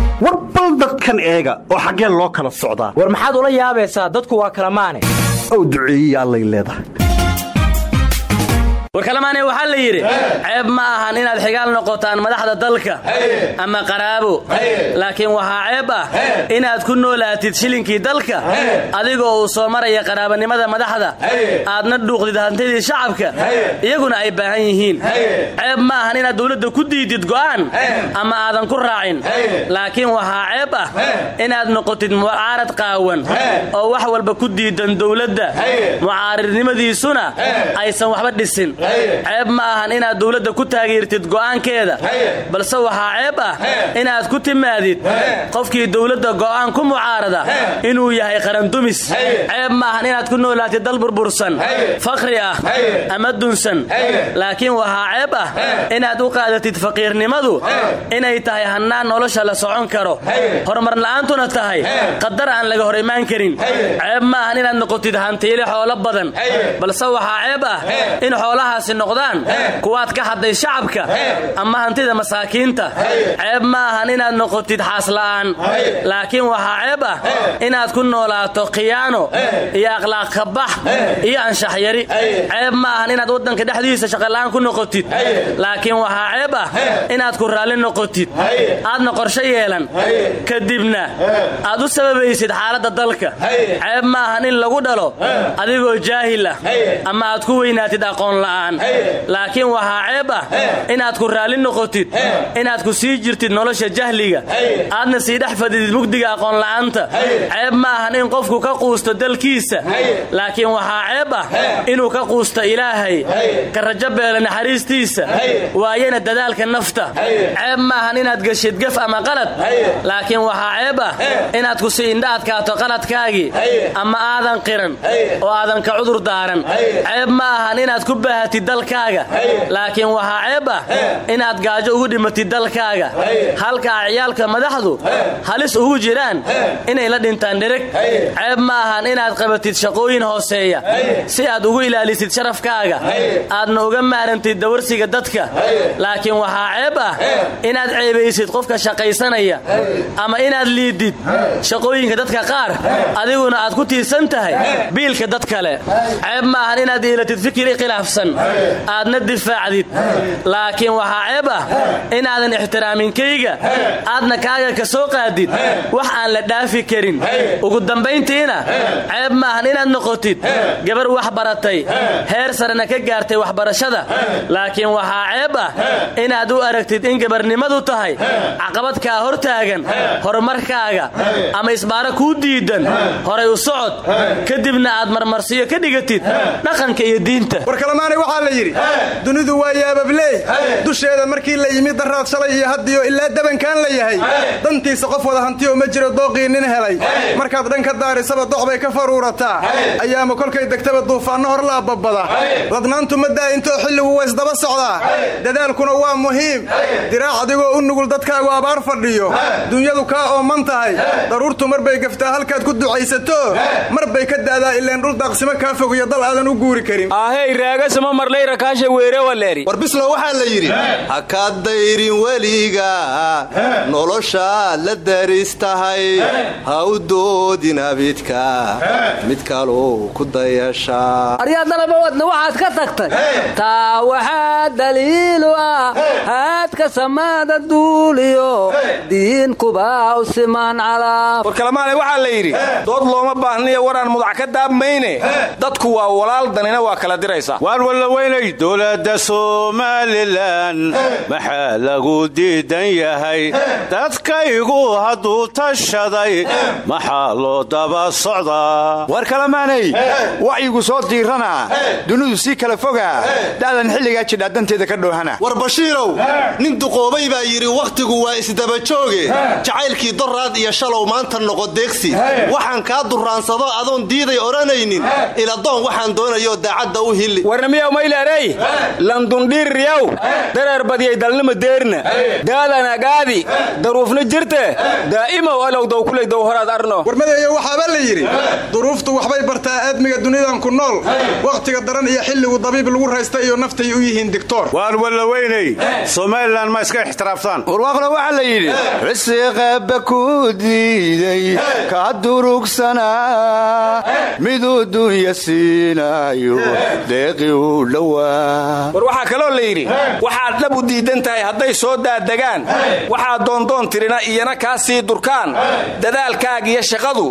war bal dadkan eega oo xaggee loo kala socdaa. War maxaad ula yaabaysaa? Dadku waa kala maane. Ow duceeyiya allay leedahay warkalamaane waxaa la yidhi ceeb ma ahan inaad xigaal noqotaan madaxda dalka ama qaraabo laakiin waxaa ceeb ah inaad ku noolaatid shilinkii dalka adigoo uu soo maraya qaraabanimada madaxda. Aadna dhuuqdid hantidii shacabka iyaguna ay baahan yihiin. Ceeb ma ahan inaad dowladda ku diidid go'aan ama aadan ku raacin. Laakiin waxaa ceeb ah inaad noqotid mucaarad qaawan oo wax walba ku diidan dowladda. Mucaaridnimadiisuna aysan waxba dhisin ceeb ma ahan inaad dowladda ku taageertid go'aankeeda. Balse waxaa ceeb ah inaad ku timaadid qofkii dowladda go'aan ku mucaarada inuu yahay qarandumis ceeb ma ahan inaad ku noolaatid dal burbursan fakhri ah ama dunsan. Laakiin waxaa ceeb ah inaad u qaadatid faqiirnimadu inay tahay hannaan nolosha la socon karo. Horumar la'aantuna tahay. Qadar aan laga hor imaan karin ceeb ma ahan inaad noqotid hantiile xoolo badan. Balse waxaa ceeb ah in xoolahaasi noqdaan kuwaad ka hadday shacabka ama hantida masaakiinta. Ceeb ma ahan inaad noqotid xaasla'aan laakiin waxaa ceeb ah inaad ku noolaato khiyaano iyo akhlaaq kabax iyo anshax yari. Ceeb ma ahan inaad waddanka dhexdiisa shaqola'aan ku noqotid. Laakiin waxaa ceeb ah inaad ku raalli noqotid. Aadna qorshe yeelan. Kadibna aad u sababaysid xaaladda dalka. Ceeb ma ahan in lagu dhalo adigoo jaahil ah ama aad ku weynaatid aqoon la'aan laakiin waxaa ceeb ah inaad ku raalli noqotid inaad ku sii jirtid nolosha jahliga. Aadna sii dhex fadidid mugdiga aqoonla'aanta ceeb ma ahan in qofku ka quusto dalkiisa. Laakiin waxaa ceeb ah inuu ka quusto ilaahay. Ka rajo beela naxariistiisa. Waayana dadaalka nafta. Ceeb ma ahan inaad geshid gef ama qalad. Laakiin waxaa ceeb ah inaad ku sii indha adkaato qaladkaagii ama aadan qiran oo aadan ka cudur daaran. Ceeb ma ahan inaad ku baahatid dalkaaga. Laakiin waxaa ceeb ah inaad gaajo ugu dhimatid dalkaaga. Halkaa ciyaalka madaxdu halis ugu jiraan inay la dhintaan dhereg ceeb ma ahan inaad qabatid shaqooyin hooseeya si aad ugu ilaalisid sharafkaaga. Aadna uga maarantid dawarsiga dadka. Laakiin waxaa ceeb ah inaad ceebaysid qofka shaqaysanaya ama inaad liidid shaqooyinka dadka qaar. Adiguna aad ku tiirsan tahay biilka dad kale. Ceeb ma ahan inaad yeelatid fikir khilaafsan aadna difaacdid laakiin waxaa ceeb ah inaadan ixtiraaminkaga aadna kaaga ka soo qaadid. Wax aan la dhaafi karin. Ugu dambayntiina ceeb maahan inaad noqotid. Gabar wax baratay. Heer sarena ka gaartay waxbarashada. Laakiin waxaa ceeb ah inaad u aragtid in gabarnimadu tahay. Caqabad kaa hor taagan horumarkaaga ama isbaaro kuu diidan horay u socod. Kadibna aad marmarsiyo ka dhigatid dhaqanka iyo diinta waxaa la yidhi dunidu waa yaababley dusheeda markii la yimid daraad shalay iyo haddiyo ilaa dabankaan la yahay. Dantiisa qof wada hantiyo ma jiro dooqii nin helay. Markaad dhan ka daarisaba doc bay ka faruurataa ayaama kolkay degtaba duufaanno hor laababada ladnaantu ma daa'intoo xilligu waysdaba socdaa dadaalkuna waa muhiim. Diraac adigoo u nugul dadkaagu abaar fadhiyo. Dunyadu kaa ooman tahay. Daruurtu mar bay gaftaa halkaad ku ducaysato. Mar bay ka daadaa ileen dhul daaqsimo kaa fog iyo dal aadan u guuri karin war bislow waxaa la yidhi ha ka dayrin weliga noloshaad la daris tahay. Ha u doodin abidka mid kaluu ku dayashaa aryaadalabawadna waxaad ka tagtay. Taa waxaa daliilu ah haadka samaada duuliyo. Diinkuba u siman calaa warkalamaanay waxaa la yidhi dood looma baahniyo waraan mudac ka daabmayne. Dadku waa walaal danina waa kala diraysaa waan wallaweynay dowladda somalilan. Maxaa lagu diidan yahay? Dadkaygu hadduu tashaday maxaa loo daba socdaa war kalamaanay wacyigu soo diirana. Dunidu sii kala fogaa da'dan xilligaa jidhaa danteeda ka dhoohana war bashiirow nin duqoobay baa yidhi wakhtigu waa isdabajooge jacaylkii doraad iyo shalow maanta noqo deegsi waxaan kaa durraansado adoon diiday odhanaynin. Iladoon waxaan doonayo daacadda u hili warnamiyow mayleerey landundhiirriyow dareer badiyay dalnima deerna. Daadanagaadi daruufna jirte. Daa'imow alowdow kuley dowhoraad arno. Warmadeeyo waxaaba la yidhi duruuftu waxbay bartaa aadmiga dunidan ku nool. Wakhtiga daran iyo xilligu dabiib lagu raysta iyo naftay u yihiin digtoor waan wallaweynay somalilan ma iska ixtiraaftaan warwaaqla waxaa la yidhi cisiqeebba ku diiday ka durugsanaa miduu dunya siinayo deeqi u dhowaa war waxaa kaloo la yidhi waxaad dhab u diidan tahay hadday soo daadegaan waxaad doondoon tirina iyana kaa sii durkaan. Dadaalkaagiyo shaqadu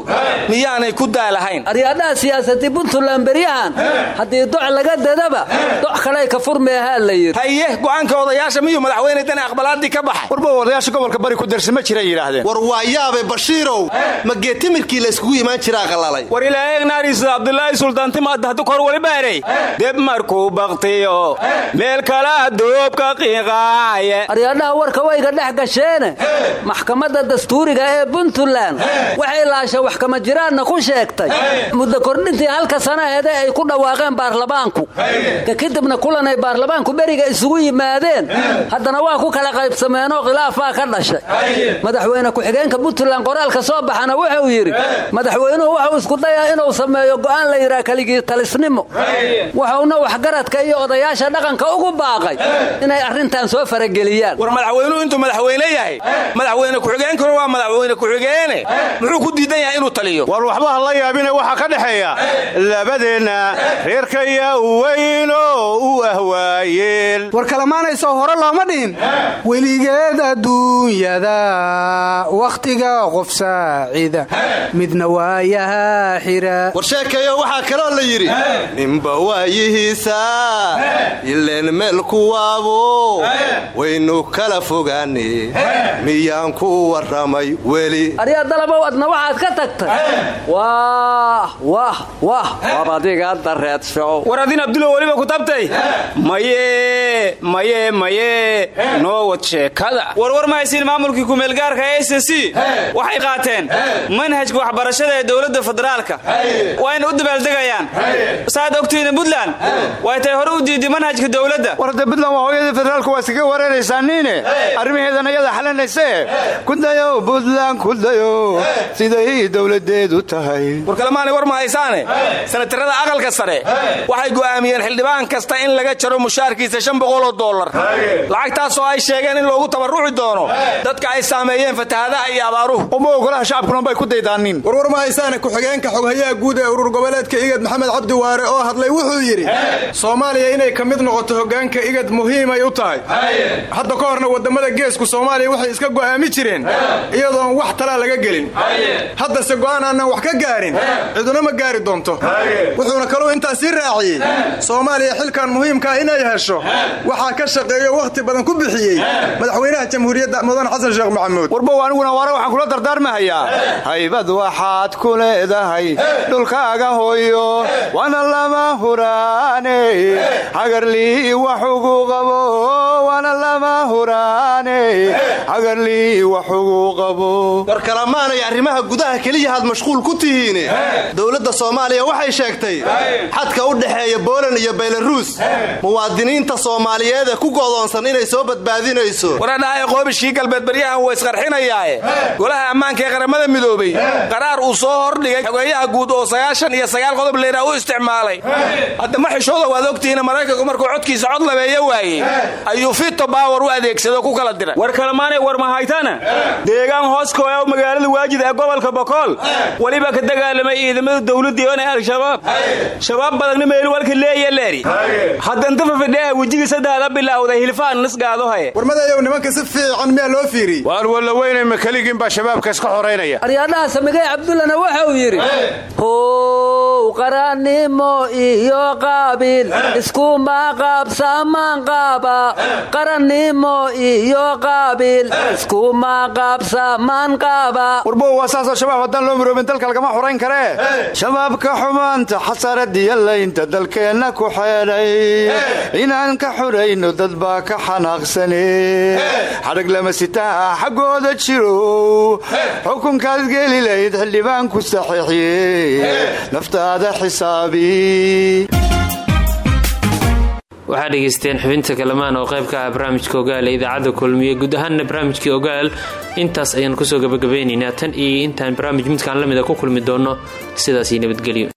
miyaanay ku daalahayn. Aryaadhaha siyaasadii puntland beryahan haddii doc laga dadaba doc kaley ka furmeahaa la yidhi. Haye go'aanka odayaasha miyuu madaxweyne dani aqbalaadii ka baxay? Warba odayaasha gobolka bari ku darsama jiray yidhaahdeen. War waa yaabe bashiirow ma geetimirkii la yskugu imaan jiraa qallalay war ilaaheegnaariisa abdulaahi suldaantimadahdu kor wali baarey markuu baktiyo meel kalaa doobka qiiqaaye aryaadhaha warka wayga dhex gasheene. Maxkamadda dastuuriga ee puntland. Waxay laasha wax kama jiraanna ku sheegtay. Muddo kordhintii halka sanaheede ay ku dhawaaqeen baarlamaanku. Ka kadibna kulan ay baarlamaanku beriga isugu yimaadeen. Haddana waa ku kala qaybsameenoo khilaafbaa ka dhashay. Madaxweyne ku-xigeenka puntland qoraalka soo baxana wuxuu yidhi madaxweynuhu wuxuu isku dayaa inuu sameeyo go'aan la yidhaha keligii talisnimo waxgaradka iyo odayaasha dhaqanka ugu baaqay inay arrintan soo farageliyaan. War madaxweynuhu intuu madaxweyne yahay madaxweyne ku-xigeenkuna waa madaxweyne ku-xigeene muxuu ku diidan yahay inuu taliyo? War waxba ha la yaabine waxaa ka dhexeeya. Labadeenna reerkaya weyno u ahwaayeel war kalamaanaysoo hore looma dhihin. Weligeed adduunyada wakhtiga qof saacida. Midna waayaha xira. War sheekeeyo waxaa kaloo la yidhi ninba waayihiisa ileen meel kuwaabo waynu kala fogaane. Miyaan ku warramay weli. Aryaa dalabow adna waxaad ka tagtay wah wah wah wabadiga dareedshow war adin abdulo weliba ku tabtay? Maye maye maye noo wad sheekada warwar ma haysiin maamulkii kumeelgaarka e s c waxay qaateen manhajka waxbarashada ee dowladda federaalka. Wayna u dabaaldegayaan saad ogtihiin puntland way tay hore u diiday manhajka dowladda. War hadda puntland waa hooyadii federaalku waa iskaga wareeraysaa niine. Arrimaheedan ayada xalinayse kudayo puntland kudayo siday dowladeedu tahay. War kalemaanay war ma haysaane? Sanatarada aqalka sare. Waxay go'aamiyeen xildhibaan kasta in laga jaro mushaarkiisa shan boqoloo dollar. Lacagtaasoo ay sheegeen in loogu tabarruci doono. Dadka ay saameeyeen fatahadaha iyo abaaruhu. Uma ogolaha shacabkuna bay ku daydaanin warwar ma haysaane ku-xigeenka xoghayaha guud ee urur goboleedka igad maxamed cabdi waare oo hadlay wuxuu yidhi soomaaliya inay ka mid noqoto hoggaanka igad muhiimay u tahay. Hadda ka horna waddamada geesku soomaaliya waxay iska go'aami jireen iyadoon wax talaa laga gelin. Haddase go'aan aanan wax ka gaarin ciduna ma gaari doonto. Wuxuuna kaluu intaas sii raaciyey soomaaliya xilkan muhiimkaa inay hesho waxaa ka shaqeeyo wakhti badan ku bixiyey madaxweynaha jamhuuriyadda mudan xasan sheekh maxamuud. Warbow aniguna waare waxaan kula dardaarmahayaa. Haybad waxaad ku leedahay dhulkaaga hooyo wana lama huraane hagarlii wax ugu qabo wana lama huraane hagarlii wax ugu qabo war kalamaanay arrimaha gudaha keliyahaad mashquul ku tihiine dowladda soomaaliya waxay sheegtay xadka u dhexeeya boolan iyo baylaruus muwaadiniinta soomaaliyeed ee ku go'doonsan inay soo badbaadinayso. Waradhahay qoobishkii galbeed baryahan waa isqarxinayaae golaha ammaanka ee qaramada midoobey qaraar uu soo hordhigay xogeeyaha guud oo sagaashan iyo sagaal qodob leeraa u isticmaalay. Hadda ma xishooda waad ogtihiin maraykanku markuu codkiisa cod labeeyo waayey ayuu fito baawar u adeegsado ku kala diray. War kalemaanay war mahaytana deegaan hooskoo kooya magaalada waajid ee gobolka bokool weliba ka dagaalamay ciidamada dowladii oona al-shabaab. Shabaab badanna meelwalka leeya leeri. Haddanta fafidhee wejigii saddexda bilowday hilfaan nisgaadohaye warmadayow nimanka si fiican miyaa loo fiiriyey waar walla weynay makeligiin baa shabaabka iska xoraynaya aryaadhaha samigay cabdullana waxa uu yidhi qarannimo iyo qaabiil iskuma qaabsamaan qaaba. Qarannimo iyo qaabiil iskuma qaabsamaan qaaba. Warbow waa saasoo shabaab haddaan loo miroobin dalka lagama xorayn karee shabaabka xumaanta xasaradiyo laynta dalkeenna ku xeedhay inaan ka xorayno dad baa ka xanaaqsane xadhag lama sitaa xaggooda jiro xukunkaad geli layd xildhibaan ku saxiixiye naftaada waxaa dhegaysteen xubinta kalamaan oo qayb ka ah barnaamijka ogaal ee idaacadda kulmiye. Guud ahaanna barnaamijkii ogaal intaas ayaan ku soo gabagabeynaynaa tan iyo intaan barnaamij midkaan la mida ku kulmi doonno sidaas iyo nabadgelyo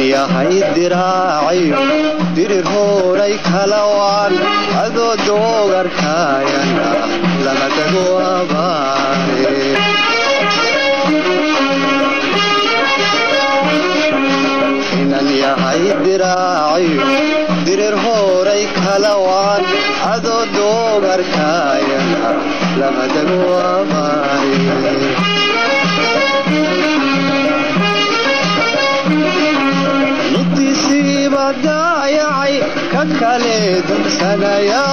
yahay diraacayo dirir hooray kalawaan adoo doogarkaayana lama dago abaare. Inan yahay diraacayo dirir hooray kalawaan adoo doogarkaayana lama dago abaare daayacay ka kale dugsanaya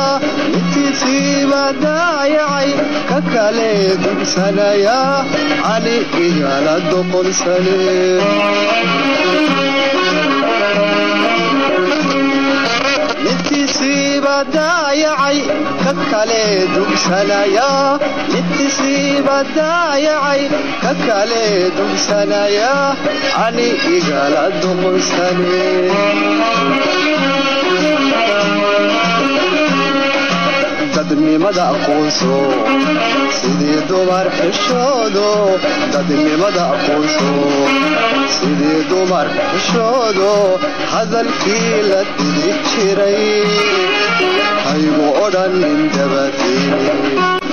midtiisiiba daayacay ka kale dugsanaya cali igala doqonsane daayacay ka kale dugsanaya midtiisiiba daayacay ka kale dugsanaya cali igala doqonsane dadnimada aqoonso sidii dumar xishoodo dadnimada aqoonso sidii dumar xishoodo hadalkii la didi jiray haygu odhanin dabadee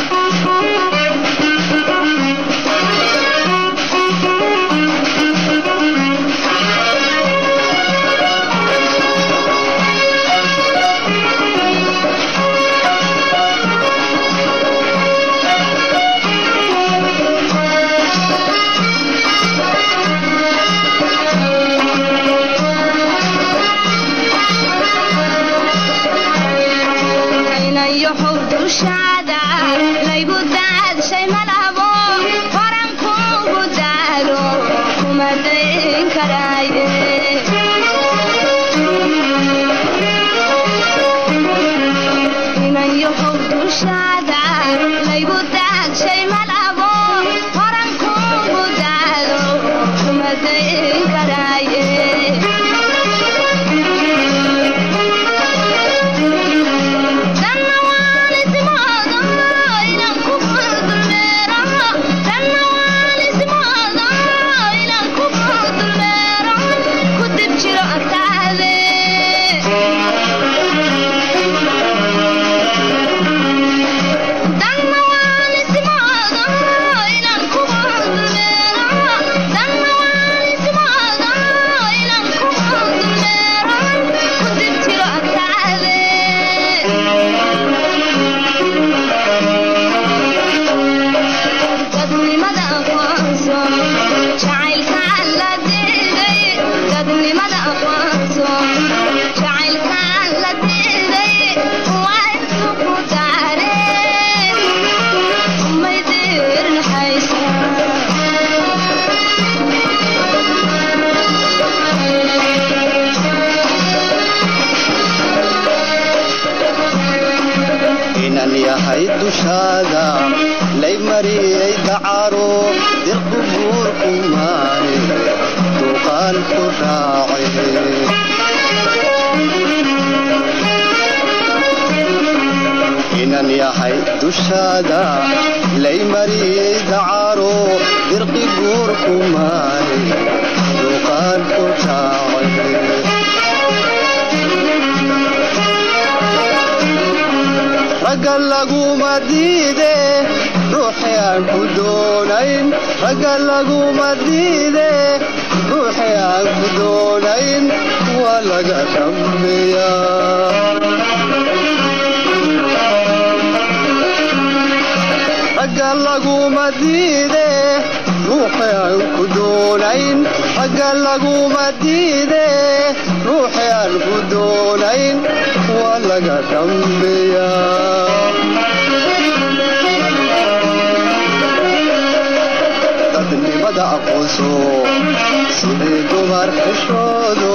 xishoodu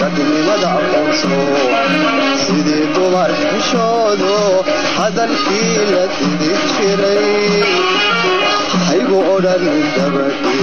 dadnimada aqoonso sidii dumar xishoodu hadalkii la didi jiray haygu odhan dabadhi